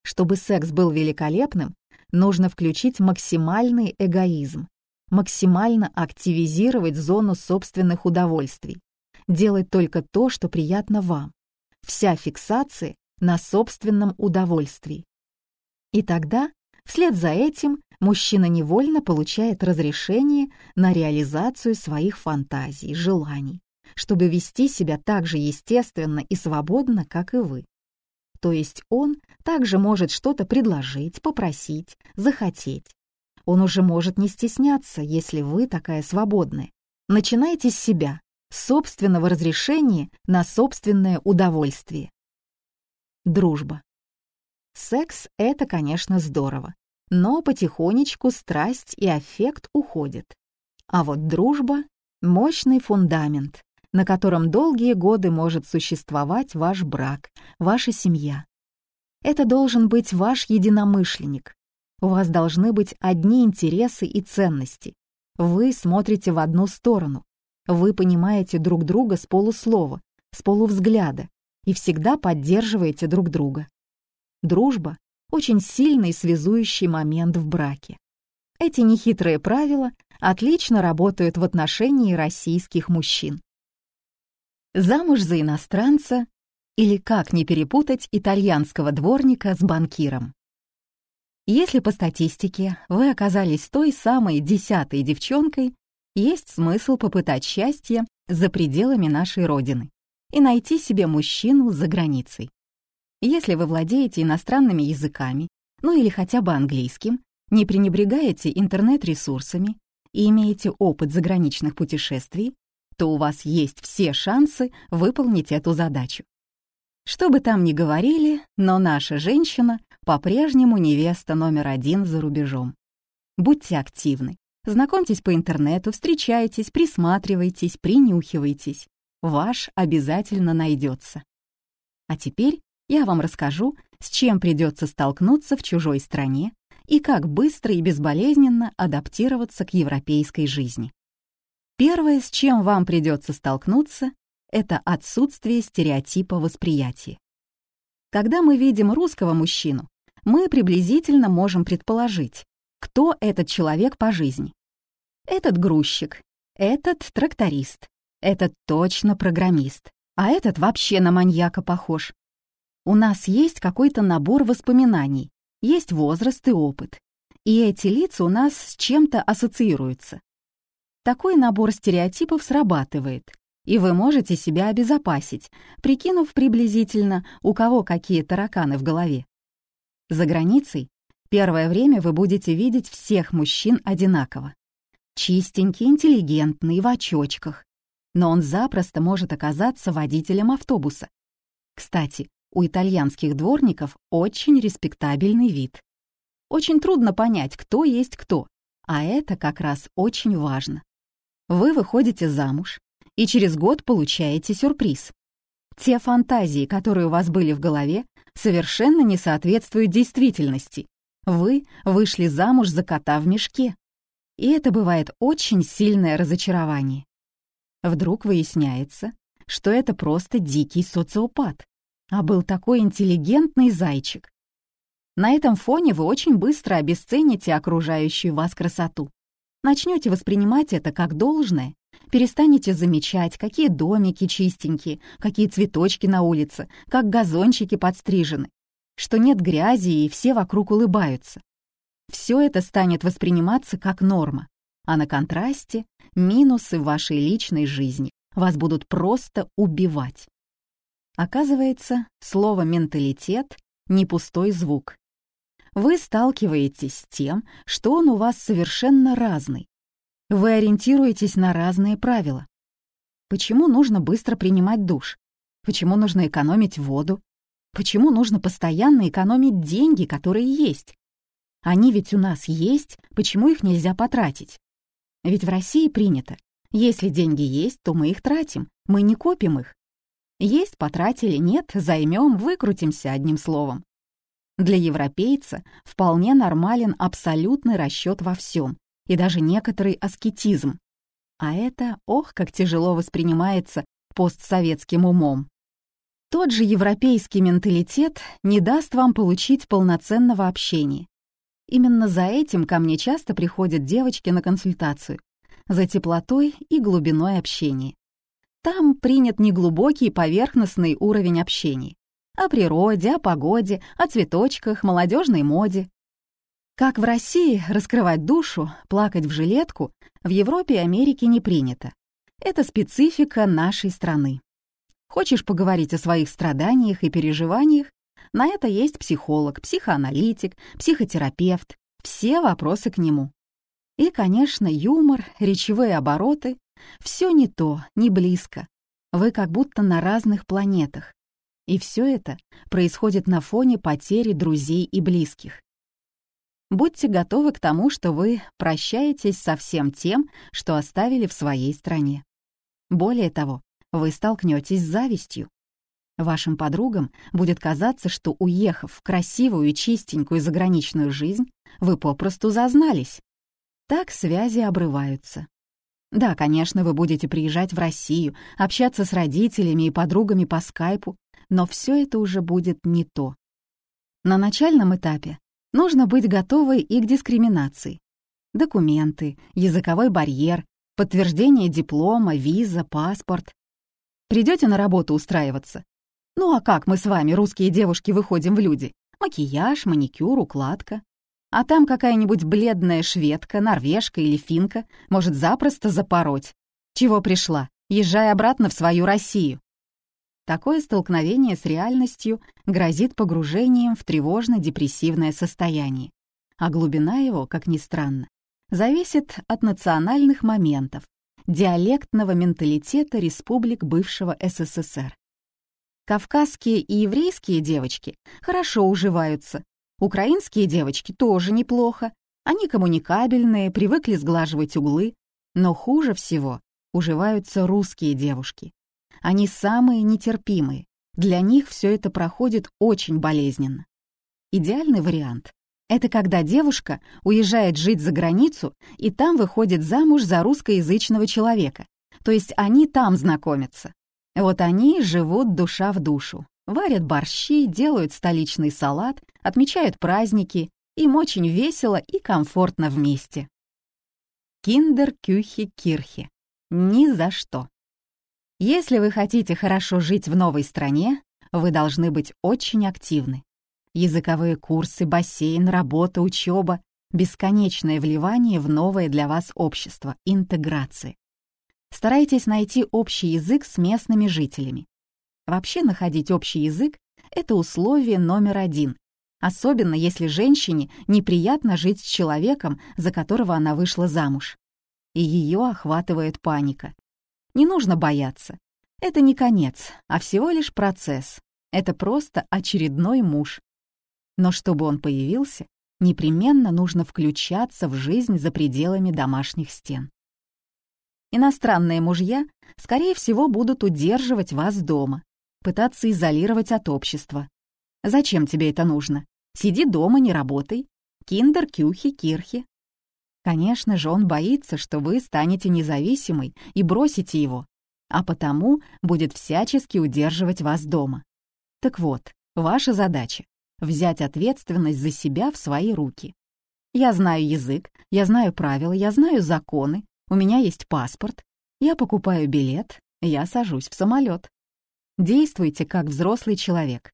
Чтобы секс был великолепным, нужно включить максимальный эгоизм, максимально активизировать зону собственных удовольствий, делать только то, что приятно вам. Вся фиксация на собственном удовольствии. И тогда, вслед за этим, мужчина невольно получает разрешение на реализацию своих фантазий, желаний, чтобы вести себя так же естественно и свободно, как и вы. То есть он также может что-то предложить, попросить, захотеть. Он уже может не стесняться, если вы такая свободная. Начинайте с себя, собственного разрешения на собственное удовольствие. Дружба. Секс — это, конечно, здорово, но потихонечку страсть и аффект уходят. А вот дружба — мощный фундамент, на котором долгие годы может существовать ваш брак, ваша семья. Это должен быть ваш единомышленник. У вас должны быть одни интересы и ценности. Вы смотрите в одну сторону. Вы понимаете друг друга с полуслова, с полувзгляда и всегда поддерживаете друг друга. Дружба — очень сильный связующий момент в браке. Эти нехитрые правила отлично работают в отношении российских мужчин. Замуж за иностранца или как не перепутать итальянского дворника с банкиром. Если по статистике вы оказались той самой десятой девчонкой, есть смысл попытать счастье за пределами нашей Родины и найти себе мужчину за границей. Если вы владеете иностранными языками, ну или хотя бы английским, не пренебрегаете интернет-ресурсами и имеете опыт заграничных путешествий, то у вас есть все шансы выполнить эту задачу. Что бы там ни говорили, но наша женщина по-прежнему невеста номер один за рубежом. Будьте активны, знакомьтесь по интернету, встречайтесь, присматривайтесь, принюхивайтесь. Ваш обязательно найдется. А теперь я вам расскажу, с чем придется столкнуться в чужой стране и как быстро и безболезненно адаптироваться к европейской жизни. Первое, с чем вам придется столкнуться, это отсутствие стереотипа восприятия. Когда мы видим русского мужчину, мы приблизительно можем предположить, кто этот человек по жизни. Этот грузчик, этот тракторист, этот точно программист, а этот вообще на маньяка похож. У нас есть какой-то набор воспоминаний, есть возраст и опыт. И эти лица у нас с чем-то ассоциируются. Такой набор стереотипов срабатывает, и вы можете себя обезопасить, прикинув приблизительно, у кого какие тараканы в голове. За границей первое время вы будете видеть всех мужчин одинаково. Чистенький, интеллигентный, в очочках. Но он запросто может оказаться водителем автобуса. Кстати, у итальянских дворников очень респектабельный вид. Очень трудно понять, кто есть кто, а это как раз очень важно. Вы выходите замуж и через год получаете сюрприз. Те фантазии, которые у вас были в голове, совершенно не соответствуют действительности. Вы вышли замуж за кота в мешке. И это бывает очень сильное разочарование. Вдруг выясняется, что это просто дикий социопат, а был такой интеллигентный зайчик. На этом фоне вы очень быстро обесцените окружающую вас красоту. Начнете воспринимать это как должное, перестанете замечать, какие домики чистенькие, какие цветочки на улице, как газончики подстрижены, что нет грязи и все вокруг улыбаются. Все это станет восприниматься как норма, а на контрасте — минусы в вашей личной жизни. Вас будут просто убивать. Оказывается, слово «менталитет» — не пустой звук. Вы сталкиваетесь с тем, что он у вас совершенно разный. Вы ориентируетесь на разные правила. Почему нужно быстро принимать душ? Почему нужно экономить воду? Почему нужно постоянно экономить деньги, которые есть? Они ведь у нас есть, почему их нельзя потратить? Ведь в России принято, если деньги есть, то мы их тратим, мы не копим их. Есть потратили, нет, займем, выкрутимся одним словом. Для европейца вполне нормален абсолютный расчет во всем и даже некоторый аскетизм. А это, ох, как тяжело воспринимается постсоветским умом. Тот же европейский менталитет не даст вам получить полноценного общения. Именно за этим ко мне часто приходят девочки на консультацию, за теплотой и глубиной общения. Там принят неглубокий поверхностный уровень общения. О природе, о погоде, о цветочках, молодежной моде. Как в России раскрывать душу, плакать в жилетку, в Европе и Америке не принято. Это специфика нашей страны. Хочешь поговорить о своих страданиях и переживаниях? На это есть психолог, психоаналитик, психотерапевт. Все вопросы к нему. И, конечно, юмор, речевые обороты — все не то, не близко. Вы как будто на разных планетах. И все это происходит на фоне потери друзей и близких. Будьте готовы к тому, что вы прощаетесь со всем тем, что оставили в своей стране. Более того, вы столкнетесь с завистью. Вашим подругам будет казаться, что, уехав в красивую и чистенькую заграничную жизнь, вы попросту зазнались. Так связи обрываются. Да, конечно, вы будете приезжать в Россию, общаться с родителями и подругами по скайпу, но все это уже будет не то. На начальном этапе нужно быть готовой и к дискриминации. Документы, языковой барьер, подтверждение диплома, виза, паспорт. Придете на работу устраиваться? Ну а как мы с вами, русские девушки, выходим в люди? Макияж, маникюр, укладка. А там какая-нибудь бледная шведка, норвежка или финка может запросто запороть. Чего пришла? Езжай обратно в свою Россию. Такое столкновение с реальностью грозит погружением в тревожно-депрессивное состояние, а глубина его, как ни странно, зависит от национальных моментов, диалектного менталитета республик бывшего СССР. Кавказские и еврейские девочки хорошо уживаются, украинские девочки тоже неплохо, они коммуникабельные, привыкли сглаживать углы, но хуже всего уживаются русские девушки, они самые нетерпимые. Для них все это проходит очень болезненно. Идеальный вариант — это когда девушка уезжает жить за границу и там выходит замуж за русскоязычного человека. То есть они там знакомятся. Вот они живут душа в душу, варят борщи, делают столичный салат, отмечают праздники, им очень весело и комфортно вместе. Киндер Кюхе Кирхе. Ни за что. Если вы хотите хорошо жить в новой стране, вы должны быть очень активны. Языковые курсы, бассейн, работа, учеба, бесконечное вливание в новое для вас общество, интеграция. Старайтесь найти общий язык с местными жителями. Вообще находить общий язык — это условие номер один, особенно если женщине неприятно жить с человеком, за которого она вышла замуж. И ее охватывает паника. Не нужно бояться. Это не конец, а всего лишь процесс. Это просто очередной муж. Но чтобы он появился, непременно нужно включаться в жизнь за пределами домашних стен. Иностранные мужья, скорее всего, будут удерживать вас дома, пытаться изолировать от общества. Зачем тебе это нужно? Сиди дома, не работай. Киндер, кюхи, кирхи. Конечно же, он боится, что вы станете независимой и бросите его, а потому будет всячески удерживать вас дома. Так вот, ваша задача — взять ответственность за себя в свои руки. Я знаю язык, я знаю правила, я знаю законы, у меня есть паспорт, я покупаю билет, я сажусь в самолет. Действуйте как взрослый человек.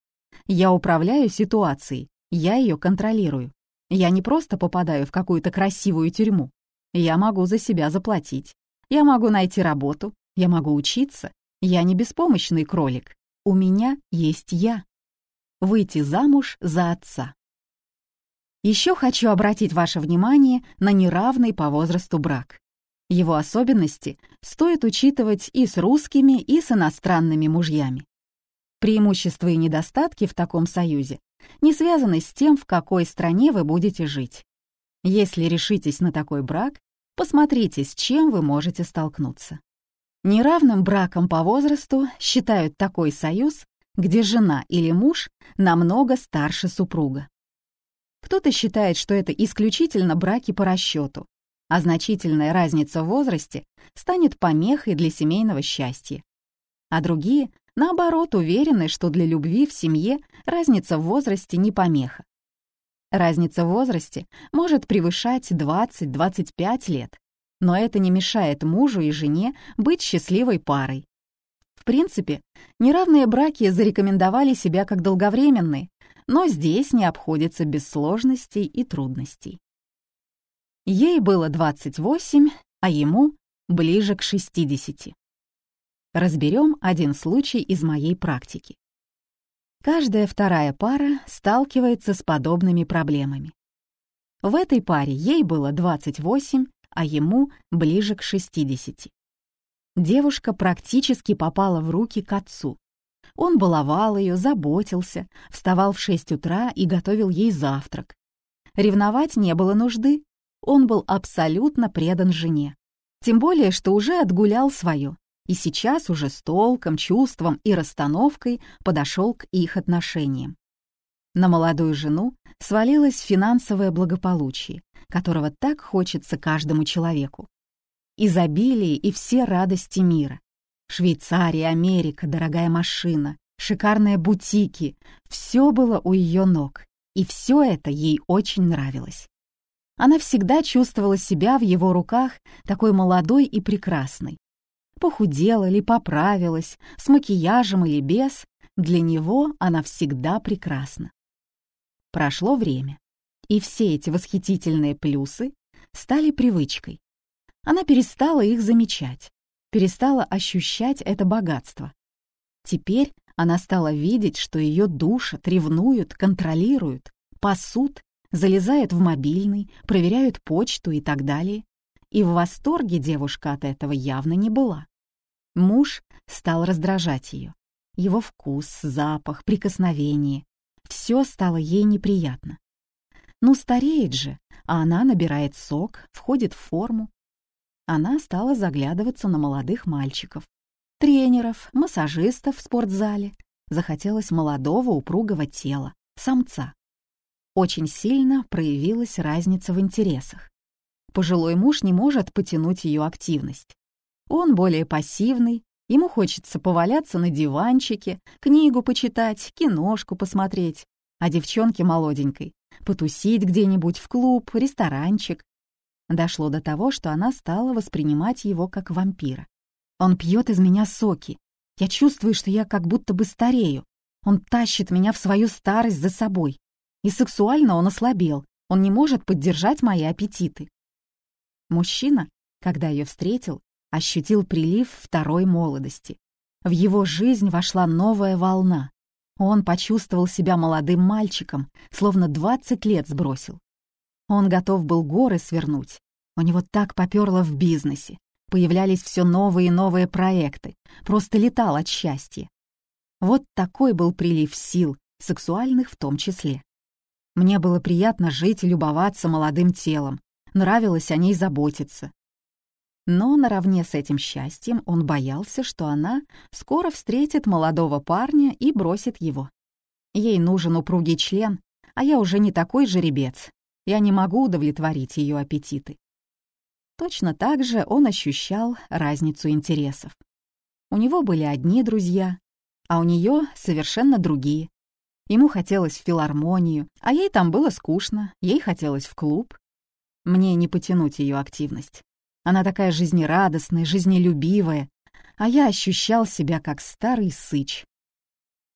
Я управляю ситуацией, я ее контролирую. Я не просто попадаю в какую-то красивую тюрьму. Я могу за себя заплатить. Я могу найти работу. Я могу учиться. Я не беспомощный кролик. У меня есть я. Выйти замуж за отца. Еще хочу обратить ваше внимание на неравный по возрасту брак. Его особенности стоит учитывать и с русскими, и с иностранными мужьями. Преимущества и недостатки в таком союзе не связаны с тем, в какой стране вы будете жить. Если решитесь на такой брак, посмотрите, с чем вы можете столкнуться. Неравным браком по возрасту считают такой союз, где жена или муж намного старше супруга. Кто-то считает, что это исключительно браки по расчету, а значительная разница в возрасте станет помехой для семейного счастья. А другие, наоборот, уверены, что для любви в семье разница в возрасте не помеха. Разница в возрасте может превышать 20-25 лет, но это не мешает мужу и жене быть счастливой парой. В принципе, неравные браки зарекомендовали себя как долговременные, но здесь не обходится без сложностей и трудностей. Ей было 28, а ему ближе к 60. Разберем один случай из моей практики. Каждая вторая пара сталкивается с подобными проблемами. В этой паре ей было 28, а ему ближе к 60. Девушка практически попала в руки к отцу. Он баловал ее, заботился, вставал в 6 утра и готовил ей завтрак. Ревновать не было нужды, он был абсолютно предан жене. Тем более, что уже отгулял свое, и сейчас уже с толком, чувством и расстановкой подошел к их отношениям. На молодую жену свалилось финансовое благополучие, которого так хочется каждому человеку. Изобилие и все радости мира. Швейцария, Америка, дорогая машина, шикарные бутики — все было у ее ног, и все это ей очень нравилось. Она всегда чувствовала себя в его руках такой молодой и прекрасной. Похудела ли, поправилась, с макияжем или без, для него она всегда прекрасна. Прошло время, и все эти восхитительные плюсы стали привычкой. Она перестала их замечать, перестала ощущать это богатство. Теперь она стала видеть, что ее душат, ревнуют, контролируют, пасут, залезают в мобильный, проверяют почту и так далее. И в восторге девушка от этого явно не была. Муж стал раздражать ее. Его вкус, запах, прикосновение все стало ей неприятно. Ну, стареет же, а она набирает сок, входит в форму. Она стала заглядываться на молодых мальчиков, тренеров, массажистов в спортзале. Захотелось молодого упругого тела, самца. Очень сильно проявилась разница в интересах. Пожилой муж не может потянуть ее активность. Он более пассивный, Ему хочется поваляться на диванчике, книгу почитать, киношку посмотреть, а девчонке молоденькой потусить где-нибудь в клуб, ресторанчик. Дошло до того, что она стала воспринимать его как вампира. Он пьет из меня соки. Я чувствую, что я как будто бы старею. Он тащит меня в свою старость за собой. И сексуально он ослабел. Он не может поддержать мои аппетиты. Мужчина, когда ее встретил, ощутил прилив второй молодости. В его жизнь вошла новая волна. Он почувствовал себя молодым мальчиком, словно 20 лет сбросил. Он готов был горы свернуть. У него так поперло в бизнесе. Появлялись все новые и новые проекты. Просто летал от счастья. Вот такой был прилив сил, сексуальных в том числе. Мне было приятно жить и любоваться молодым телом. Нравилось о ней заботиться. Но наравне с этим счастьем он боялся, что она скоро встретит молодого парня и бросит его. Ей нужен упругий член, а я уже не такой жеребец. Я не могу удовлетворить ее аппетиты. Точно так же он ощущал разницу интересов. У него были одни друзья, а у нее совершенно другие. Ему хотелось в филармонию, а ей там было скучно, ей хотелось в клуб. Мне не потянуть ее активность. Она такая жизнерадостная, жизнелюбивая, а я ощущал себя как старый сыч.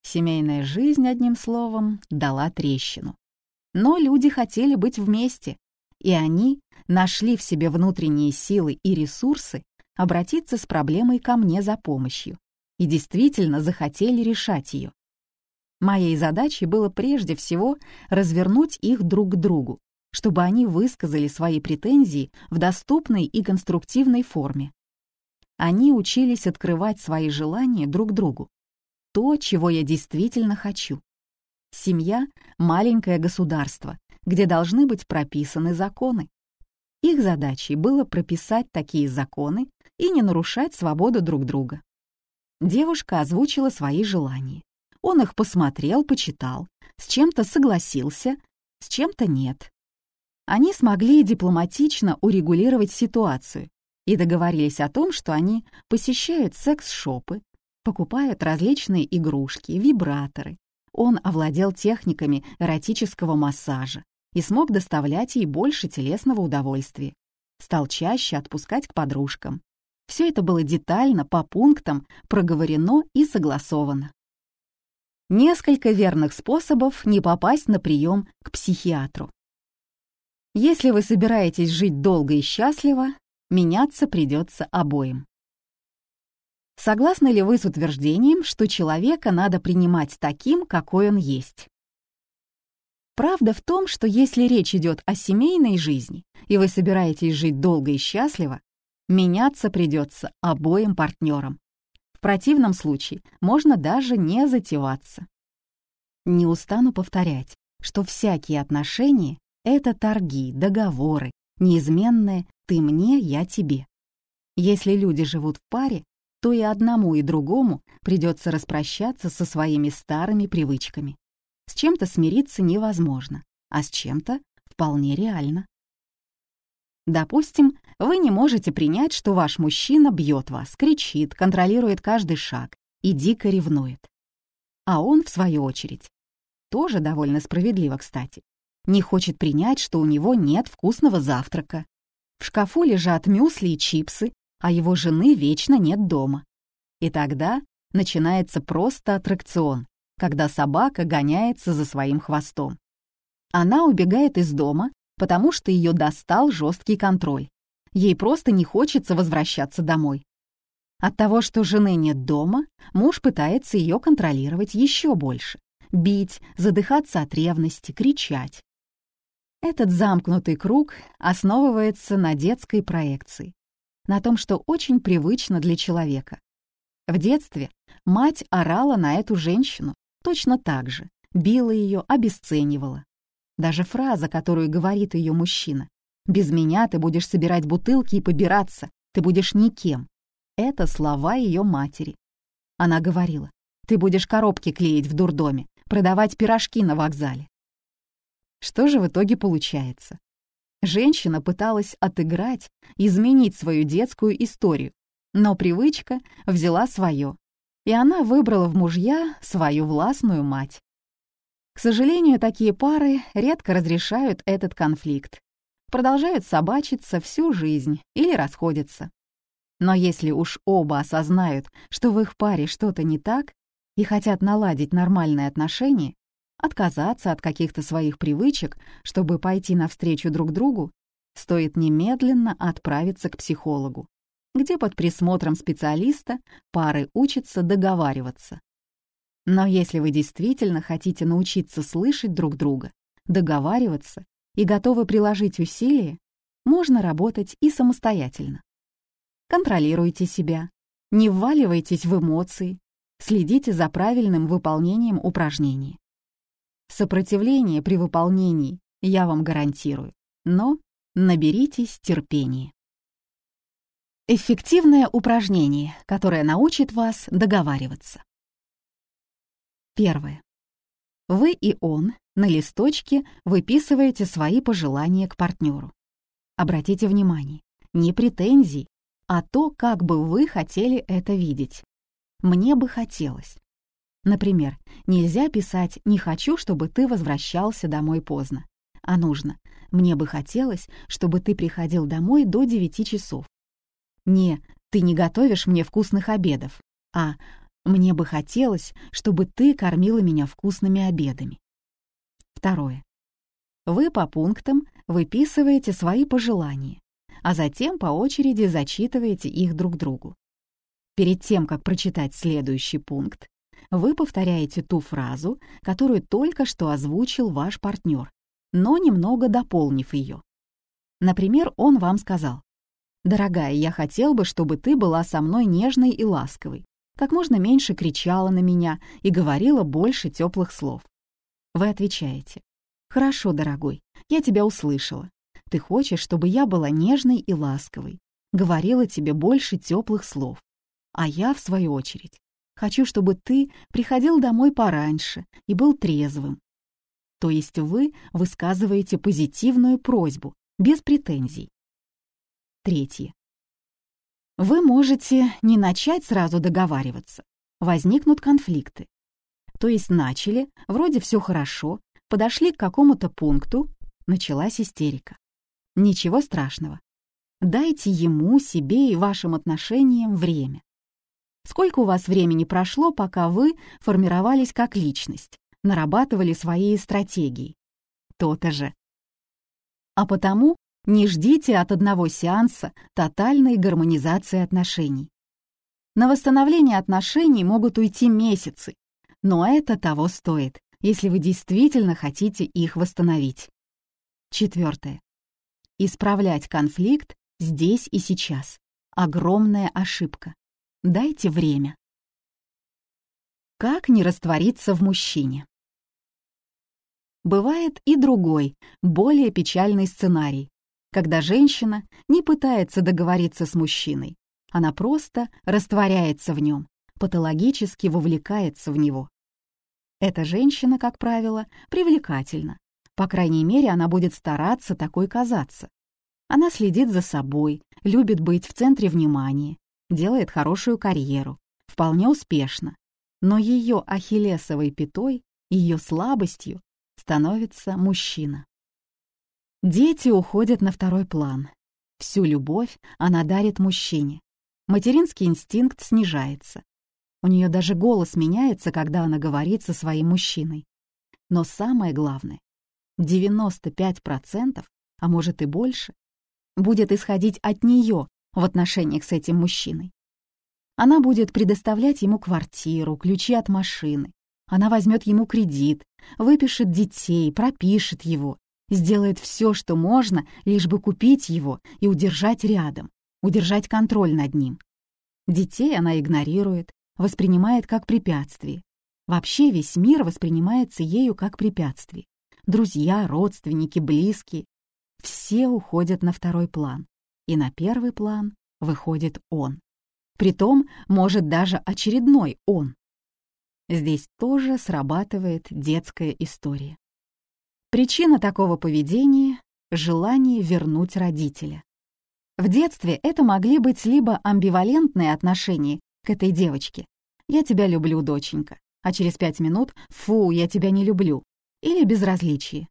Семейная жизнь, одним словом, дала трещину. Но люди хотели быть вместе, и они нашли в себе внутренние силы и ресурсы обратиться с проблемой ко мне за помощью и действительно захотели решать ее. Моей задачей было прежде всего развернуть их друг к другу, чтобы они высказали свои претензии в доступной и конструктивной форме. Они учились открывать свои желания друг другу. То, чего я действительно хочу. Семья — маленькое государство, где должны быть прописаны законы. Их задачей было прописать такие законы и не нарушать свободу друг друга. Девушка озвучила свои желания. Он их посмотрел, почитал, с чем-то согласился, с чем-то нет. Они смогли дипломатично урегулировать ситуацию и договорились о том, что они посещают секс-шопы, покупают различные игрушки, вибраторы. Он овладел техниками эротического массажа и смог доставлять ей больше телесного удовольствия. Стал чаще отпускать к подружкам. Все это было детально, по пунктам, проговорено и согласовано. Несколько верных способов не попасть на прием к психиатру. Если вы собираетесь жить долго и счастливо, меняться придется обоим. Согласны ли вы с утверждением, что человека надо принимать таким, какой он есть? Правда в том, что если речь идет о семейной жизни, и вы собираетесь жить долго и счастливо, меняться придется обоим партнерам. В противном случае можно даже не затеваться. Не устану повторять, что всякие отношения это торги, договоры, неизменное «ты мне, я тебе». Если люди живут в паре, то и одному, и другому придется распрощаться со своими старыми привычками. С чем-то смириться невозможно, а с чем-то вполне реально. Допустим, вы не можете принять, что ваш мужчина бьет вас, кричит, контролирует каждый шаг и дико ревнует. А он, в свою очередь, тоже довольно справедливо, кстати, не хочет принять, что у него нет вкусного завтрака. В шкафу лежат мюсли и чипсы, а его жены вечно нет дома. И тогда начинается просто аттракцион, когда собака гоняется за своим хвостом. Она убегает из дома, потому что ее достал жесткий контроль. Ей просто не хочется возвращаться домой. От того, что жены нет дома, муж пытается ее контролировать еще больше. Бить, задыхаться от ревности, кричать. Этот замкнутый круг основывается на детской проекции, на том, что очень привычно для человека. В детстве мать орала на эту женщину точно так же, била ее, обесценивала. Даже фраза, которую говорит ее мужчина «Без меня ты будешь собирать бутылки и побираться, ты будешь никем» — это слова ее матери. Она говорила «Ты будешь коробки клеить в дурдоме, продавать пирожки на вокзале». Что же в итоге получается? Женщина пыталась отыграть, изменить свою детскую историю, но привычка взяла свое, и она выбрала в мужья свою властную мать. К сожалению, такие пары редко разрешают этот конфликт, продолжают собачиться всю жизнь или расходятся. Но если уж оба осознают, что в их паре что-то не так и хотят наладить нормальные отношения, отказаться от каких-то своих привычек, чтобы пойти навстречу друг другу, стоит немедленно отправиться к психологу, где под присмотром специалиста пары учатся договариваться. Но если вы действительно хотите научиться слышать друг друга, договариваться и готовы приложить усилия, можно работать и самостоятельно. Контролируйте себя, не вваливайтесь в эмоции, следите за правильным выполнением упражнений. Сопротивление при выполнении я вам гарантирую, но наберитесь терпения. Эффективное упражнение, которое научит вас договариваться. Первое. Вы и он на листочке выписываете свои пожелания к партнеру. Обратите внимание, не претензий, а то, как бы вы хотели это видеть. Мне бы хотелось. Например, нельзя писать «не хочу, чтобы ты возвращался домой поздно», а нужно «мне бы хотелось, чтобы ты приходил домой до 9 часов». Не «ты не готовишь мне вкусных обедов», а «мне бы хотелось, чтобы ты кормила меня вкусными обедами». Второе. Вы по пунктам выписываете свои пожелания, а затем по очереди зачитываете их друг другу. Перед тем, как прочитать следующий пункт, вы повторяете ту фразу, которую только что озвучил ваш партнер, но немного дополнив ее. Например, он вам сказал, «Дорогая, я хотел бы, чтобы ты была со мной нежной и ласковой, как можно меньше кричала на меня и говорила больше теплых слов». Вы отвечаете, «Хорошо, дорогой, я тебя услышала. Ты хочешь, чтобы я была нежной и ласковой, говорила тебе больше теплых слов. А я, в свою очередь, хочу, чтобы ты приходил домой пораньше и был трезвым. То есть вы высказываете позитивную просьбу, без претензий. Третье. Вы можете не начать сразу договариваться. Возникнут конфликты. То есть начали, вроде все хорошо, подошли к какому-то пункту, началась истерика. Ничего страшного. Дайте ему, себе и вашим отношениям время. Сколько у вас времени прошло, пока вы формировались как личность, нарабатывали свои стратегии? То-то же. А потому не ждите от одного сеанса тотальной гармонизации отношений. На восстановление отношений могут уйти месяцы, но это того стоит, если вы действительно хотите их восстановить. Четвертое. Исправлять конфликт здесь и сейчас. Огромная ошибка. Дайте время. Как не раствориться в мужчине? Бывает и другой, более печальный сценарий, когда женщина не пытается договориться с мужчиной, она просто растворяется в нем, патологически вовлекается в него. Эта женщина, как правило, привлекательна. По крайней мере, она будет стараться такой казаться. Она следит за собой, любит быть в центре внимания, делает хорошую карьеру, вполне успешно. Но ее ахиллесовой пятой, ее слабостью становится мужчина. Дети уходят на второй план. Всю любовь она дарит мужчине. Материнский инстинкт снижается. У нее даже голос меняется, когда она говорит со своим мужчиной. Но самое главное, 95%, а может и больше, будет исходить от нее в отношениях с этим мужчиной. Она будет предоставлять ему квартиру, ключи от машины, она возьмет ему кредит, выпишет детей, пропишет его, сделает все, что можно, лишь бы купить его и удержать рядом, удержать контроль над ним. Детей она игнорирует, воспринимает как препятствие. Вообще весь мир воспринимается ею как препятствие. Друзья, родственники, близкие — все уходят на второй план. И на первый план выходит он. Притом, может, даже очередной он. Здесь тоже срабатывает детская история. Причина такого поведения — желание вернуть родителя. В детстве это могли быть либо амбивалентные отношения к этой девочке «я тебя люблю, доченька», а через пять минут «фу, я тебя не люблю», или безразличие.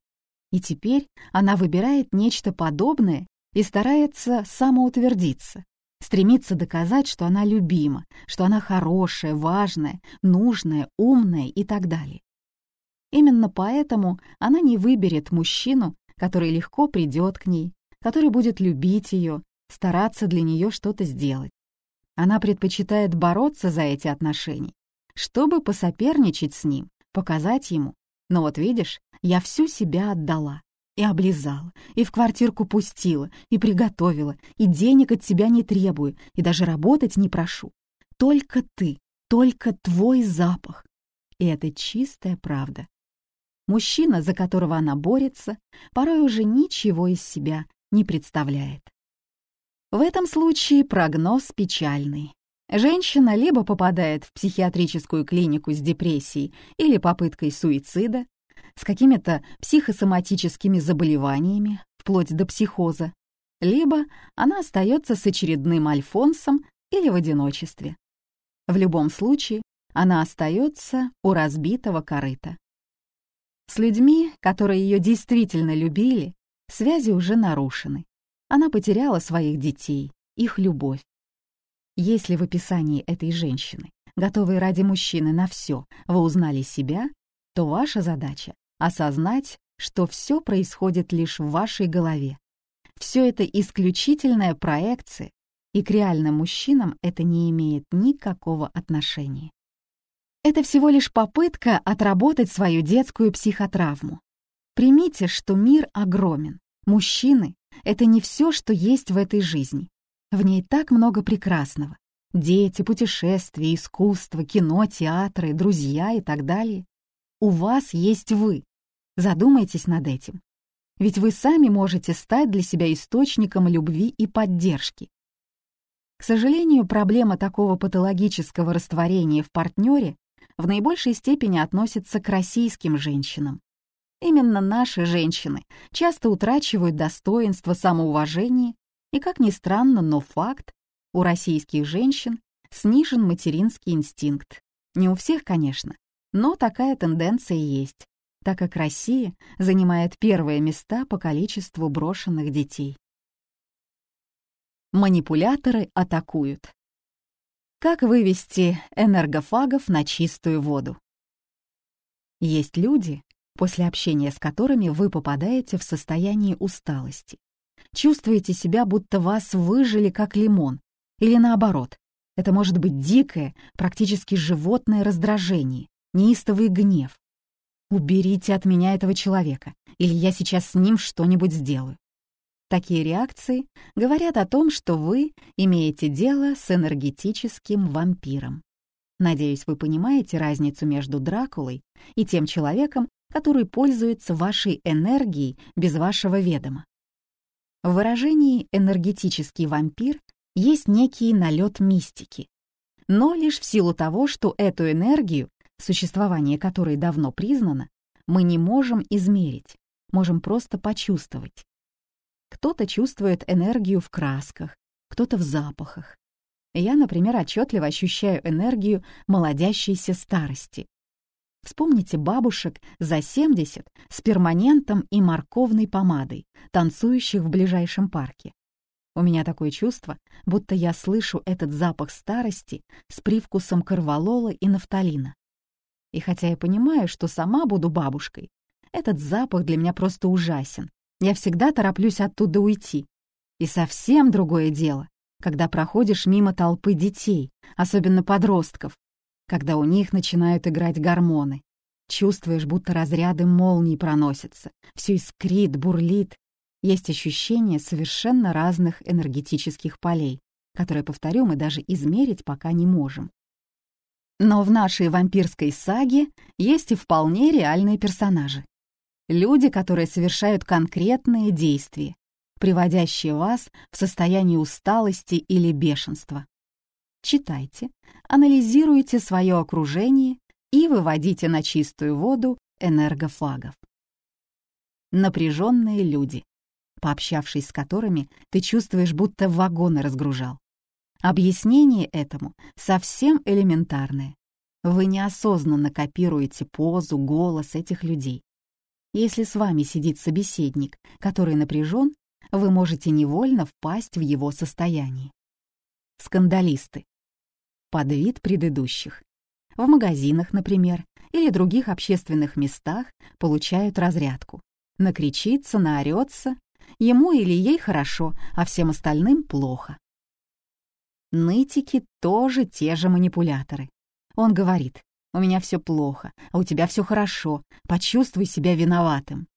И теперь она выбирает нечто подобное и старается самоутвердиться, стремится доказать, что она любима, что она хорошая, важная, нужная, умная и так далее. Именно поэтому она не выберет мужчину, который легко придет к ней, который будет любить ее, стараться для нее что-то сделать. Она предпочитает бороться за эти отношения, чтобы посоперничать с ним, показать ему. Но вот видишь, я всю себя отдала, и облизала, и в квартирку пустила, и приготовила, и денег от тебя не требую, и даже работать не прошу. Только ты, только твой запах. И это чистая правда. Мужчина, за которого она борется, порой уже ничего из себя не представляет. В этом случае прогноз печальный. Женщина либо попадает в психиатрическую клинику с депрессией или попыткой суицида, с какими-то психосоматическими заболеваниями, вплоть до психоза, либо она остается с очередным альфонсом или в одиночестве. В любом случае, она остается у разбитого корыта. С людьми, которые ее действительно любили, связи уже нарушены. Она потеряла своих детей, их любовь. Если в описании этой женщины, готовой ради мужчины на все, вы узнали себя, то ваша задача осознать, что все происходит лишь в вашей голове. Все это исключительная проекция, и к реальным мужчинам это не имеет никакого отношения. Это всего лишь попытка отработать свою детскую психотравму. Примите, что мир огромен. Мужчины — это не все, что есть в этой жизни. В ней так много прекрасного. Дети, путешествия, искусство, кино, театры, друзья и так далее. У вас есть вы, Задумайтесь над этим. ведь вы сами можете стать для себя источником любви и поддержки. К сожалению, проблема такого патологического растворения в партнере в наибольшей степени относится к российским женщинам. Именно наши женщины часто утрачивают достоинство, самоуважение, и, как ни странно, но факт, у российских женщин снижен материнский инстинкт. Не у всех, конечно, но такая тенденция есть, так как Россия занимает первые места по количеству брошенных детей. Манипуляторы атакуют. Как вывести энергофагов на чистую воду? Есть люди, после общения с которыми вы попадаете в состояние усталости. Чувствуете себя, будто вас выжили как лимон, или наоборот. Это может быть дикое, практически животное раздражение, неистовый гнев. «Уберите от меня этого человека, или я сейчас с ним что-нибудь сделаю». Такие реакции говорят о том, что вы имеете дело с энергетическим вампиром. Надеюсь, вы понимаете разницу между Дракулой и тем человеком, который пользуется вашей энергией без вашего ведома. В выражении «энергетический вампир» есть некий налет мистики, но лишь в силу того, что эту энергию, существование которой давно признано, мы не можем измерить, можем просто почувствовать. Кто-то чувствует энергию в красках, кто-то в запахах. Я, например, отчетливо ощущаю энергию молодящейся старости, Вспомните бабушек за 70 с перманентом и морковной помадой, танцующих в ближайшем парке. У меня такое чувство, будто я слышу этот запах старости с привкусом корвалола и нафталина. И хотя я понимаю, что сама буду бабушкой, этот запах для меня просто ужасен. Я всегда тороплюсь оттуда уйти. И совсем другое дело, когда проходишь мимо толпы детей, особенно подростков, когда у них начинают играть гормоны. Чувствуешь, будто разряды молний проносятся, все искрит, бурлит. Есть ощущение совершенно разных энергетических полей, которые, повторю, мы даже измерить пока не можем. Но в нашей вампирской саге есть и вполне реальные персонажи. Люди, которые совершают конкретные действия, приводящие вас в состояние усталости или бешенства. Читайте, анализируйте свое окружение и выводите на чистую воду энергофагов. Напряженные люди, пообщавшись с которыми, ты чувствуешь, будто вагоны разгружал. Объяснение этому совсем элементарное. Вы неосознанно копируете позу, голос этих людей. Если с вами сидит собеседник, который напряжен, вы можете невольно впасть в его состояние. Скандалисты под вид предыдущих. В магазинах, например, или других общественных местах получают разрядку. Накричится, наорется, ему или ей хорошо, а всем остальным плохо. Нытики тоже те же манипуляторы. Он говорит, у меня все плохо, а у тебя все хорошо, почувствуй себя виноватым.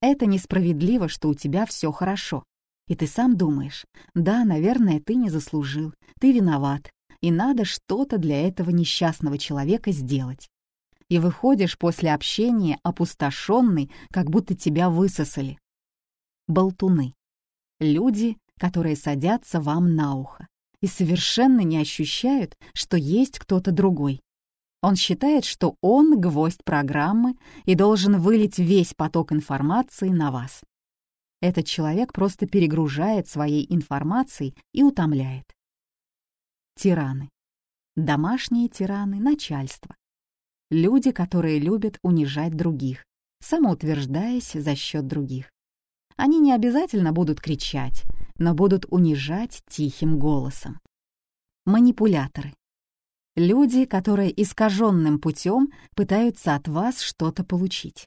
Это несправедливо, что у тебя все хорошо. И ты сам думаешь, да, наверное, ты не заслужил, ты виноват, и надо что-то для этого несчастного человека сделать. И выходишь после общения опустошенный, как будто тебя высосали. Болтуны. Люди, которые садятся вам на ухо и совершенно не ощущают, что есть кто-то другой. Он считает, что он гвоздь программы и должен вылить весь поток информации на вас. Этот человек просто перегружает своей информацией и утомляет. Тираны. Домашние тираны — начальство. Люди, которые любят унижать других, самоутверждаясь за счет других. Они не обязательно будут кричать, но будут унижать тихим голосом. Манипуляторы. Люди, которые искаженным путем пытаются от вас что-то получить.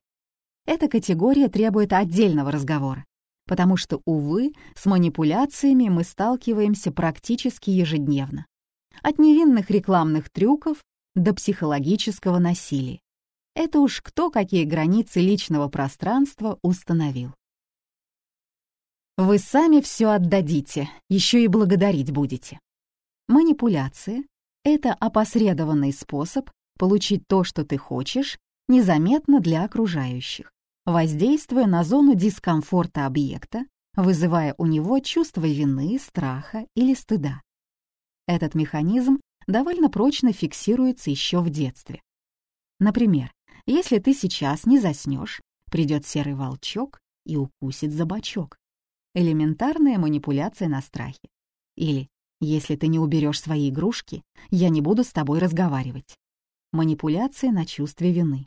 Эта категория требует отдельного разговора, потому что, увы, с манипуляциями мы сталкиваемся практически ежедневно от невинных рекламных трюков до психологического насилия. Это уж кто какие границы личного пространства установил. Вы сами все отдадите, еще и благодарить будете. Манипуляция — это опосредованный способ получить то, что ты хочешь, незаметно для окружающих. воздействуя на зону дискомфорта объекта, вызывая у него чувство вины, страха или стыда. Этот механизм довольно прочно фиксируется еще в детстве. Например, если ты сейчас не заснешь, придет серый волчок и укусит за бочок. Элементарная манипуляция на страхе. Или «Если ты не уберешь свои игрушки, я не буду с тобой разговаривать». Манипуляция на чувстве вины.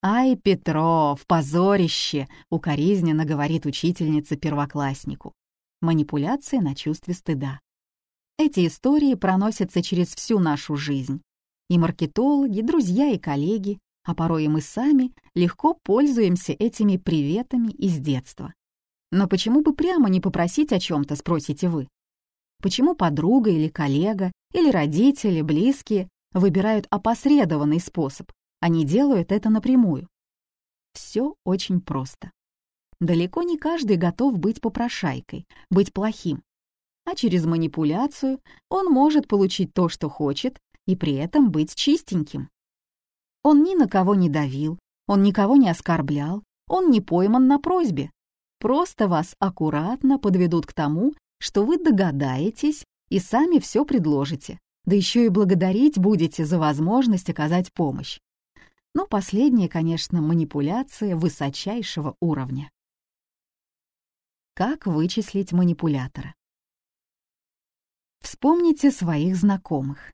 «Ай, Петров, позорище!» — укоризненно говорит учительница первокласснику. Манипуляция на чувстве стыда. Эти истории проносятся через всю нашу жизнь. И маркетологи, друзья и коллеги, а порой и мы сами, легко пользуемся этими приветами из детства. Но почему бы прямо не попросить о чем-то, спросите вы? Почему подруга или коллега, или родители, близкие выбирают опосредованный способ, а не делают это напрямую? Все очень просто. Далеко не каждый готов быть попрошайкой, быть плохим а через манипуляцию он может получить то, что хочет, и при этом быть чистеньким. Он ни на кого не давил, он никого не оскорблял, он не пойман на просьбе. Просто вас аккуратно подведут к тому, что вы догадаетесь и сами все предложите, да еще и благодарить будете за возможность оказать помощь. Но последнее, конечно, манипуляция высочайшего уровня. Как вычислить манипулятора? Вспомните своих знакомых.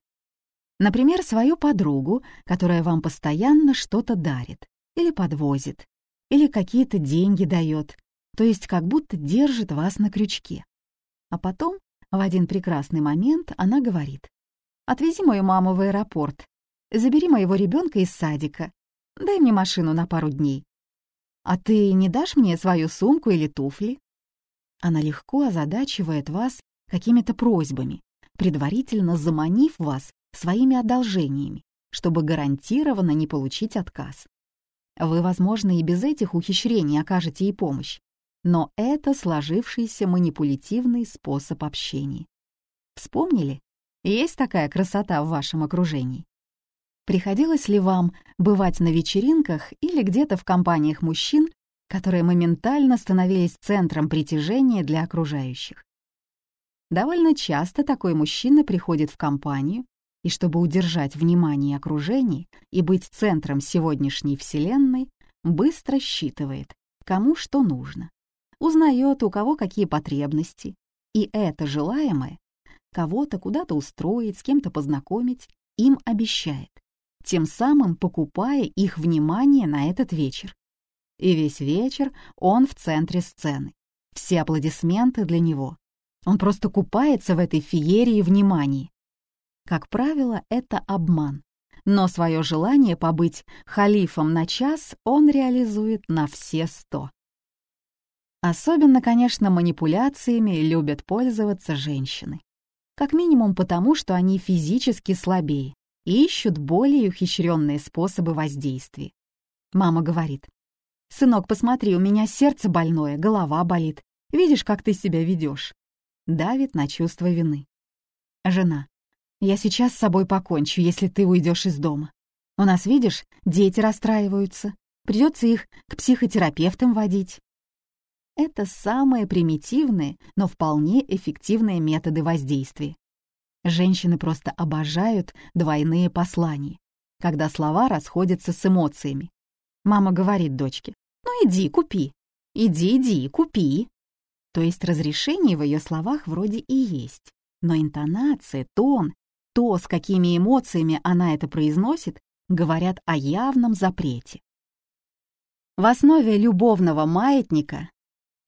Например, свою подругу, которая вам постоянно что-то дарит, или подвозит, или какие-то деньги дает, то есть как будто держит вас на крючке. А потом, в один прекрасный момент, она говорит, «Отвези мою маму в аэропорт, забери моего ребенка из садика, дай мне машину на пару дней. А ты не дашь мне свою сумку или туфли?» Она легко озадачивает вас какими-то просьбами, предварительно заманив вас своими одолжениями, чтобы гарантированно не получить отказ. Вы, возможно, и без этих ухищрений окажете ей помощь, но это сложившийся манипулятивный способ общения. Вспомнили? Есть такая красота в вашем окружении? Приходилось ли вам бывать на вечеринках или где-то в компаниях мужчин, которые моментально становились центром притяжения для окружающих? Довольно часто такой мужчина приходит в компанию, и чтобы удержать внимание окружения и быть центром сегодняшней Вселенной, быстро считывает, кому что нужно, узнает, у кого какие потребности, и это желаемое кого-то куда-то устроить, с кем-то познакомить, им обещает, тем самым покупая их внимание на этот вечер. И весь вечер он в центре сцены. Все аплодисменты для него, он просто купается в этой феерии внимания. Как правило, это обман. Но свое желание побыть халифом на час он реализует на все сто. Особенно, конечно, манипуляциями любят пользоваться женщины. Как минимум потому, что они физически слабее и ищут более ухищренные способы воздействия. Мама говорит, «Сынок, посмотри, у меня сердце больное, голова болит. Видишь, как ты себя ведешь? давит на чувство вины. Жена. Я сейчас с собой покончу, если ты уйдешь из дома. У нас, видишь, дети расстраиваются. Придется их к психотерапевтам водить. Это самые примитивные, но вполне эффективные методы воздействия. Женщины просто обожают двойные послания, когда слова расходятся с эмоциями. Мама говорит дочке, «Ну иди, купи. Иди, иди, купи». То есть разрешение в ее словах вроде и есть, но интонация, тон, то, с какими эмоциями она это произносит, говорят о явном запрете. В основе любовного маятника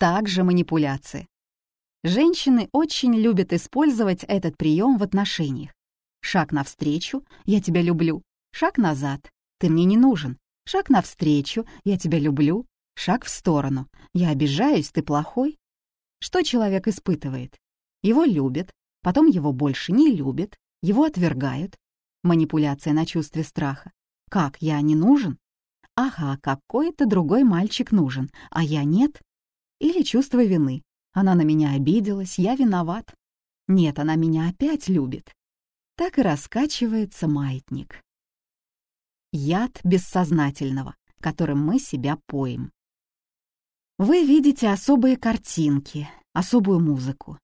также манипуляции. Женщины очень любят использовать этот прием в отношениях. Шаг навстречу — я тебя люблю. Шаг назад — ты мне не нужен. Шаг навстречу — я тебя люблю. Шаг в сторону — я обижаюсь, ты плохой. Что человек испытывает? Его любят, потом его больше не любят, его отвергают. Манипуляция на чувстве страха. Как, я не нужен? Ага, какой-то другой мальчик нужен, а я нет. Или чувство вины. Она на меня обиделась, я виноват. Нет, она меня опять любит. Так и раскачивается маятник. Яд бессознательного, которым мы себя поим. Вы видите особые картинки, особую музыку.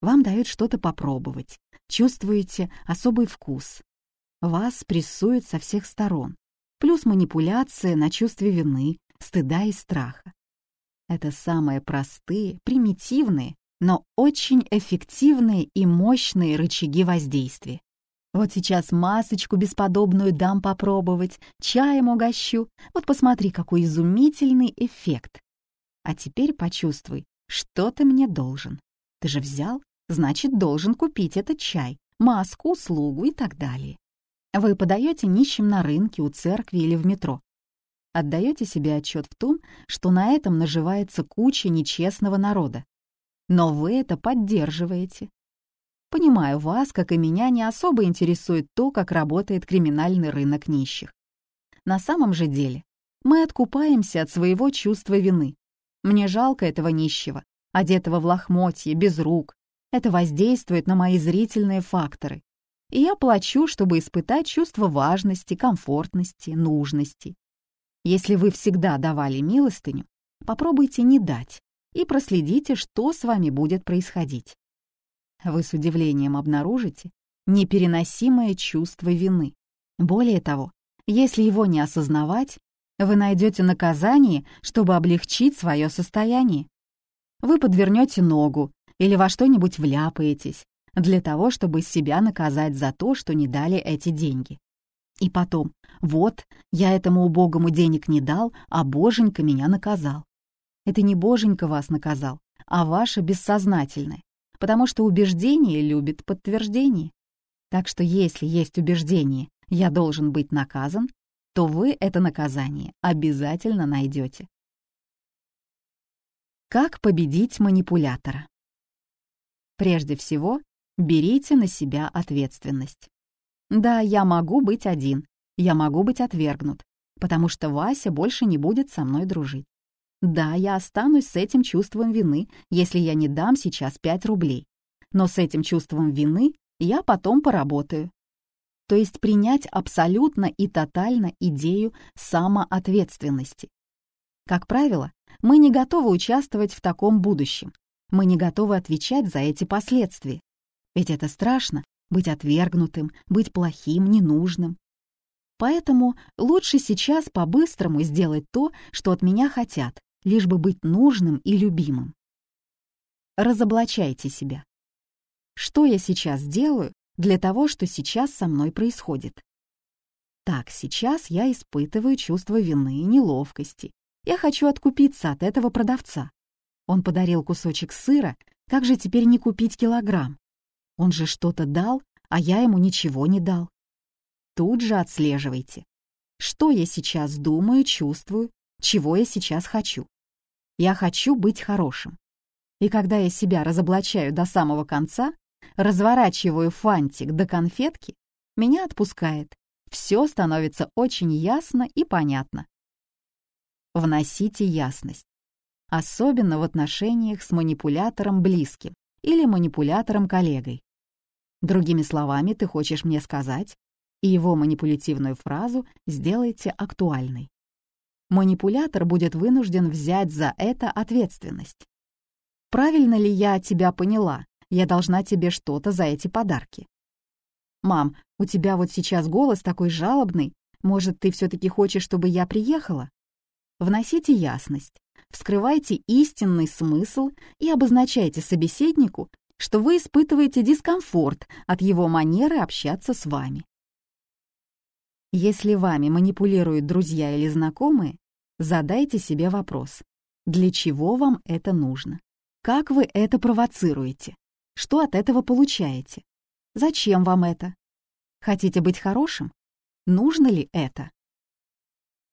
Вам дают что-то попробовать, чувствуете особый вкус. Вас прессуют со всех сторон, плюс манипуляция на чувстве вины, стыда и страха. Это самые простые, примитивные, но очень эффективные и мощные рычаги воздействия. Вот сейчас масочку бесподобную дам попробовать, чаем угощу. Вот посмотри, какой изумительный эффект. А теперь почувствуй, что ты мне должен. Ты же взял, значит, должен купить этот чай, маску, услугу и так далее. Вы подаете нищим на рынке, у церкви или в метро. Отдаете себе отчет в том, что на этом наживается куча нечестного народа. Но вы это поддерживаете. Понимаю, вас, как и меня, не особо интересует то, как работает криминальный рынок нищих. На самом же деле мы откупаемся от своего чувства вины, мне жалко этого нищего, одетого в лохмотье, без рук. Это воздействует на мои зрительные факторы. И я плачу, чтобы испытать чувство важности, комфортности, нужности. Если вы всегда давали милостыню, попробуйте не дать и проследите, что с вами будет происходить. Вы с удивлением обнаружите непереносимое чувство вины. Более того, если его не осознавать, вы найдете наказание, чтобы облегчить свое состояние. Вы подвернете ногу или во что-нибудь вляпаетесь для того, чтобы себя наказать за то, что не дали эти деньги. И потом, вот, я этому убогому денег не дал, а боженька меня наказал. Это не боженька вас наказал, а ваше бессознательное, потому что убеждение любит подтверждение. Так что если есть убеждение «я должен быть наказан», то вы это наказание обязательно найдете. Как победить манипулятора? Прежде всего, берите на себя ответственность. Да, я могу быть один, я могу быть отвергнут, потому что Вася больше не будет со мной дружить. Да, я останусь с этим чувством вины, если я не дам сейчас 5 рублей. Но с этим чувством вины я потом поработаю то есть принять абсолютно и тотально идею самоответственности. Как правило, мы не готовы участвовать в таком будущем, мы не готовы отвечать за эти последствия. Ведь это страшно — быть отвергнутым, быть плохим, ненужным. Поэтому лучше сейчас по-быстрому сделать то, что от меня хотят, лишь бы быть нужным и любимым. Разоблачайте себя. Что я сейчас делаю, для того, что сейчас со мной происходит. Так, сейчас я испытываю чувство вины и неловкости. Я хочу откупиться от этого продавца. Он подарил кусочек сыра, как же теперь не купить килограмм? Он же что-то дал, а я ему ничего не дал. Тут же отслеживайте. Что я сейчас думаю, чувствую, чего я сейчас хочу. Я хочу быть хорошим. И когда я себя разоблачаю до самого конца, разворачиваю фантик до конфетки, меня отпускает. Все становится очень ясно и понятно. Вносите ясность. Особенно в отношениях с манипулятором близким или манипулятором-коллегой. Другими словами, ты хочешь мне сказать, и его манипулятивную фразу сделайте актуальной. Манипулятор будет вынужден взять за это ответственность. Правильно ли я тебя поняла? Я должна тебе что-то за эти подарки. Мам, у тебя вот сейчас голос такой жалобный. Может, ты все-таки хочешь, чтобы я приехала? Вносите ясность, вскрывайте истинный смысл и обозначайте собеседнику, что вы испытываете дискомфорт от его манеры общаться с вами. Если вами манипулируют друзья или знакомые, задайте себе вопрос, для чего вам это нужно? Как вы это провоцируете? Что от этого получаете? Зачем вам это? Хотите быть хорошим? Нужно ли это?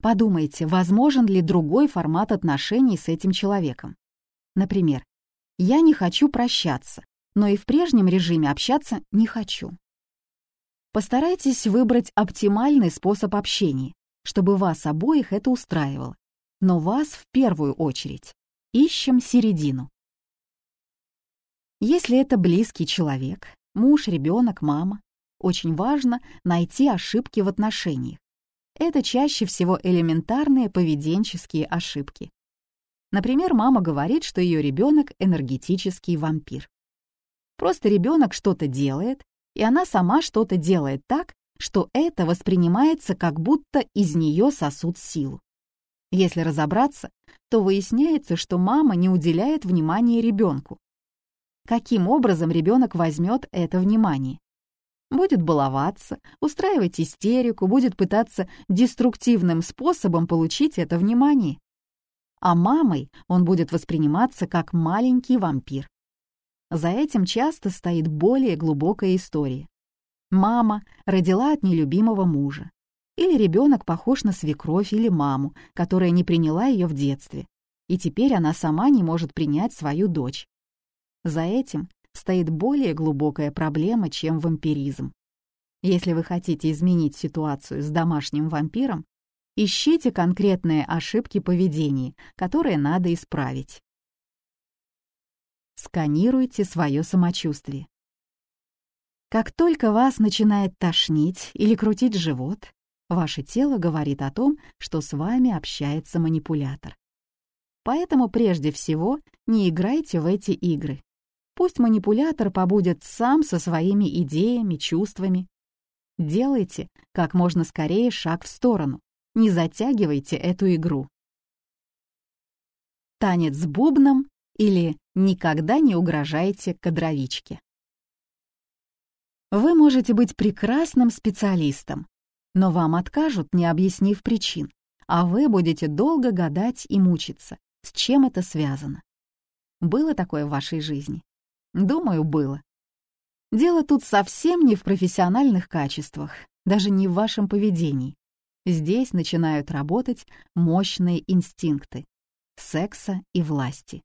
Подумайте, возможен ли другой формат отношений с этим человеком. Например, я не хочу прощаться, но и в прежнем режиме общаться не хочу. Постарайтесь выбрать оптимальный способ общения, чтобы вас обоих это устраивало, но вас в первую очередь. Ищем середину. Если это близкий человек, муж, ребенок, мама, очень важно найти ошибки в отношениях. Это чаще всего элементарные поведенческие ошибки. Например, мама говорит, что ее ребенок энергетический вампир. Просто ребенок что-то делает, и она сама что-то делает так, что это воспринимается как будто из нее сосут силу. Если разобраться, то выясняется, что мама не уделяет внимания ребенку. Каким образом ребенок возьмет это внимание? Будет баловаться, устраивать истерику, будет пытаться деструктивным способом получить это внимание. А мамой он будет восприниматься как маленький вампир. За этим часто стоит более глубокая история. Мама родила от нелюбимого мужа. Или ребенок похож на свекровь или маму, которая не приняла ее в детстве. И теперь она сама не может принять свою дочь. За этим стоит более глубокая проблема, чем вампиризм. Если вы хотите изменить ситуацию с домашним вампиром, ищите конкретные ошибки поведения, которые надо исправить. Сканируйте свое самочувствие. Как только вас начинает тошнить или крутить живот, ваше тело говорит о том, что с вами общается манипулятор. Поэтому прежде всего не играйте в эти игры. Пусть манипулятор побудет сам со своими идеями, чувствами. Делайте как можно скорее шаг в сторону. Не затягивайте эту игру. Танец с бубном или никогда не угрожайте кадровичке. Вы можете быть прекрасным специалистом, но вам откажут, не объяснив причин, а вы будете долго гадать и мучиться, с чем это связано. Было такое в вашей жизни? Думаю, было. Дело тут совсем не в профессиональных качествах, даже не в вашем поведении. Здесь начинают работать мощные инстинкты секса и власти.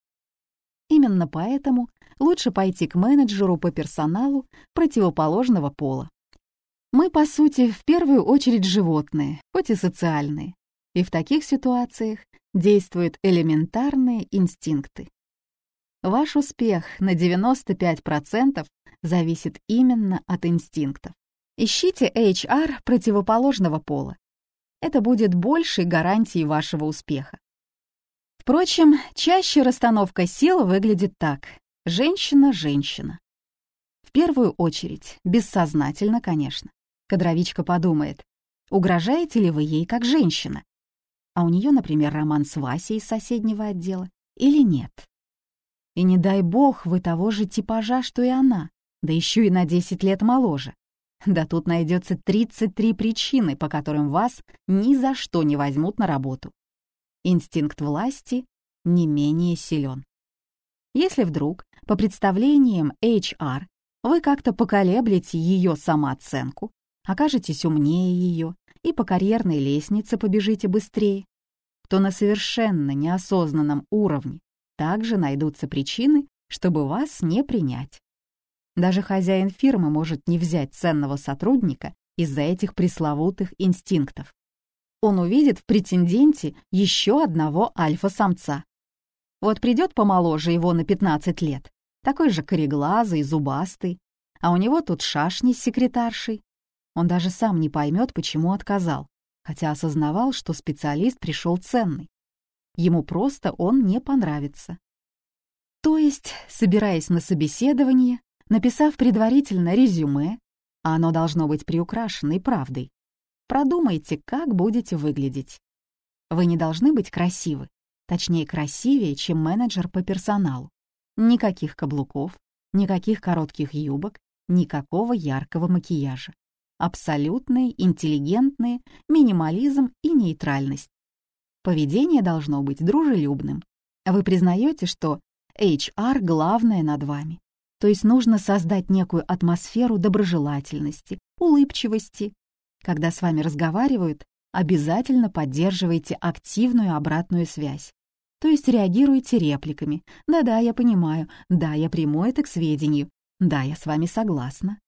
Именно поэтому лучше пойти к менеджеру по персоналу противоположного пола. Мы, по сути, в первую очередь животные, хоть и социальные, и в таких ситуациях действуют элементарные инстинкты. Ваш успех на 95% зависит именно от инстинктов. Ищите HR противоположного пола. Это будет большей гарантией вашего успеха. Впрочем, чаще расстановка сил выглядит так. Женщина-женщина. В первую очередь, бессознательно, конечно. Кадровичка подумает, угрожаете ли вы ей как женщина? А у нее, например, роман с Васей из соседнего отдела или нет? И не дай бог вы того же типажа, что и она, да еще и на 10 лет моложе. Да тут найдется 33 причины, по которым вас ни за что не возьмут на работу инстинкт власти не менее силен. Если вдруг, по представлениям HR, вы как-то поколеблете ее самооценку, окажетесь умнее ее и по карьерной лестнице побежите быстрее, то на совершенно неосознанном уровне также найдутся причины, чтобы вас не принять. Даже хозяин фирмы может не взять ценного сотрудника из-за этих пресловутых инстинктов он увидит в претенденте еще одного альфа-самца. Вот придет помоложе его на 15 лет, такой же кореглазый, зубастый, а у него тут шашни с секретаршей. Он даже сам не поймет, почему отказал, хотя осознавал, что специалист пришел ценный. Ему просто он не понравится. То есть, собираясь на собеседование, написав предварительно резюме, а оно должно быть приукрашенной правдой, Продумайте, как будете выглядеть. Вы не должны быть красивы, точнее красивее, чем менеджер по персоналу. Никаких каблуков, никаких коротких юбок, никакого яркого макияжа. Абсолютные, интеллигентные, минимализм и нейтральность. Поведение должно быть дружелюбным. Вы признаете, что HR главное над вами. То есть нужно создать некую атмосферу доброжелательности, улыбчивости, когда с вами разговаривают, обязательно поддерживайте активную обратную связь. То есть реагируйте репликами. «Да-да, я понимаю. Да, я приму это к сведению. Да, я с вами согласна».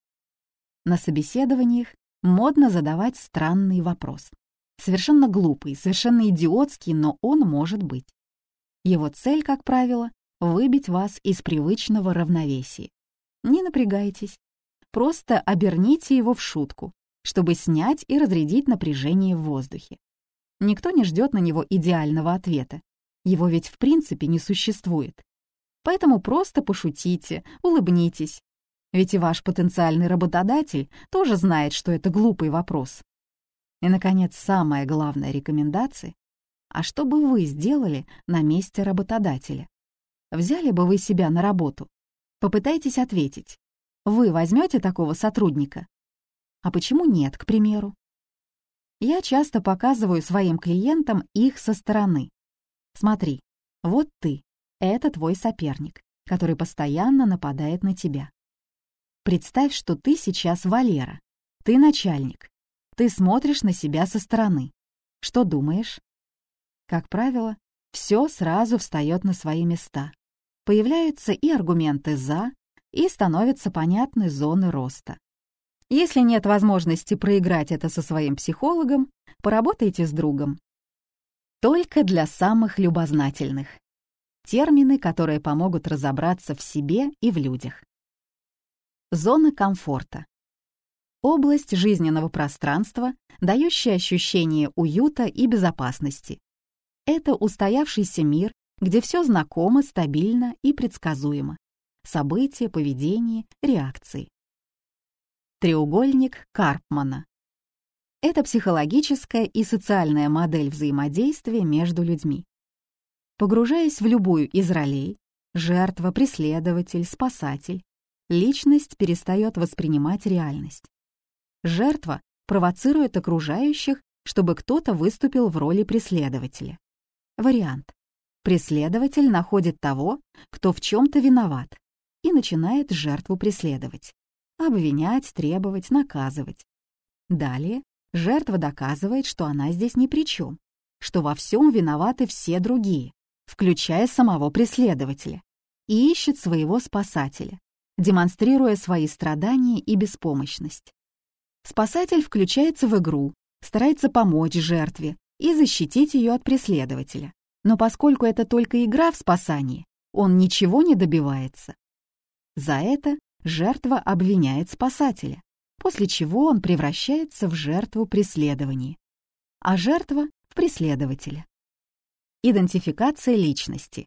На собеседованиях модно задавать странный вопрос. Совершенно глупый, совершенно идиотский, но он может быть. Его цель, как правило, выбить вас из привычного равновесия. Не напрягайтесь. Просто оберните его в шутку чтобы снять и разрядить напряжение в воздухе. Никто не ждет на него идеального ответа. Его ведь в принципе не существует. Поэтому просто пошутите, улыбнитесь. Ведь и ваш потенциальный работодатель тоже знает, что это глупый вопрос. И, наконец, самая главная рекомендация. А что бы вы сделали на месте работодателя? Взяли бы вы себя на работу? Попытайтесь ответить. Вы возьмете такого сотрудника? А почему нет, к примеру? Я часто показываю своим клиентам их со стороны. Смотри, вот ты, это твой соперник, который постоянно нападает на тебя. Представь, что ты сейчас Валера, ты начальник, ты смотришь на себя со стороны. Что думаешь? Как правило, все сразу встает на свои места. Появляются и аргументы «за», и становятся понятны зоны роста. Если нет возможности проиграть это со своим психологом, поработайте с другом. Только для самых любознательных. Термины, которые помогут разобраться в себе и в людях. Зона комфорта. Область жизненного пространства, дающая ощущение уюта и безопасности. Это устоявшийся мир, где все знакомо, стабильно и предсказуемо. События, поведение, реакции. Треугольник Карпмана. Это психологическая и социальная модель взаимодействия между людьми. Погружаясь в любую из ролей — жертва, преследователь, спасатель — личность перестает воспринимать реальность. Жертва провоцирует окружающих, чтобы кто-то выступил в роли преследователя. Вариант. Преследователь находит того, кто в чем-то виноват, и начинает жертву преследовать. Обвинять, требовать, наказывать. Далее жертва доказывает, что она здесь ни при чем, что во всем виноваты все другие, включая самого преследователя, и ищет своего спасателя, демонстрируя свои страдания и беспомощность. Спасатель включается в игру, старается помочь жертве и защитить ее от преследователя. Но поскольку это только игра в спасании, он ничего не добивается. За это жертва обвиняет спасателя, после чего он превращается в жертву преследования, а жертва — в преследователя. Идентификация личности.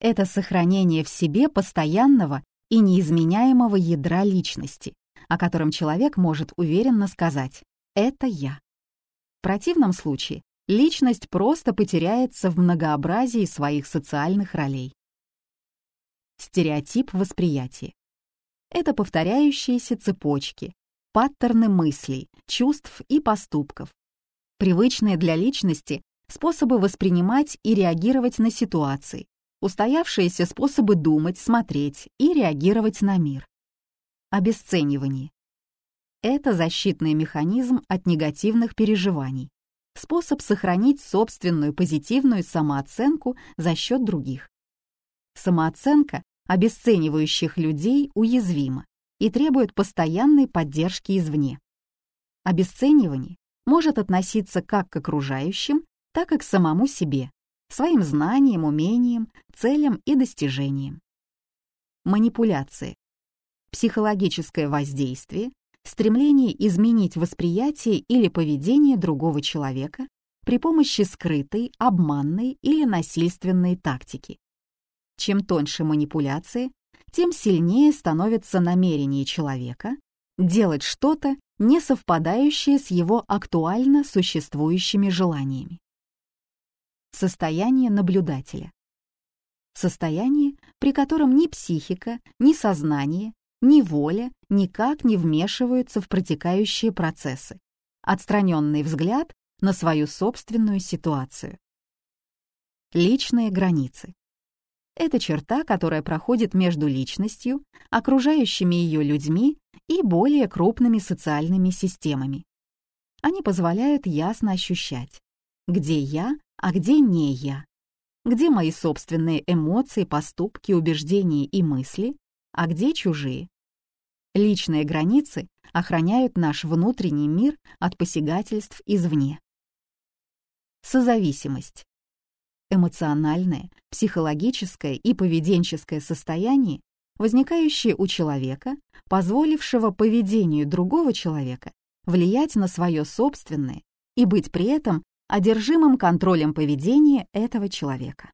Это сохранение в себе постоянного и неизменяемого ядра личности, о котором человек может уверенно сказать «это я». В противном случае личность просто потеряется в многообразии своих социальных ролей. Стереотип восприятия. Это повторяющиеся цепочки, паттерны мыслей, чувств и поступков, привычные для личности способы воспринимать и реагировать на ситуации, устоявшиеся способы думать, смотреть и реагировать на мир. Обесценивание. Это защитный механизм от негативных переживаний, способ сохранить собственную позитивную самооценку за счет других. Самооценка обесценивающих людей уязвима и требует постоянной поддержки извне. Обесценивание может относиться как к окружающим, так и к самому себе, своим знаниям, умениям, целям и достижениям. Манипуляции. Психологическое воздействие, стремление изменить восприятие или поведение другого человека при помощи скрытой, обманной или насильственной тактики. Чем тоньше манипуляции, тем сильнее становится намерение человека делать что-то, не совпадающее с его актуально существующими желаниями. Состояние наблюдателя. Состояние, при котором ни психика, ни сознание, ни воля никак не вмешиваются в протекающие процессы. Отстраненный взгляд на свою собственную ситуацию. Личные границы. Это черта, которая проходит между личностью, окружающими ее людьми и более крупными социальными системами. Они позволяют ясно ощущать, где я, а где не я, где мои собственные эмоции, поступки, убеждения и мысли, а где чужие. Личные границы охраняют наш внутренний мир от посягательств извне. Созависимость эмоциональное, психологическое и поведенческое состояние, возникающее у человека, позволившего поведению другого человека влиять на свое собственное и быть при этом одержимым контролем поведения этого человека.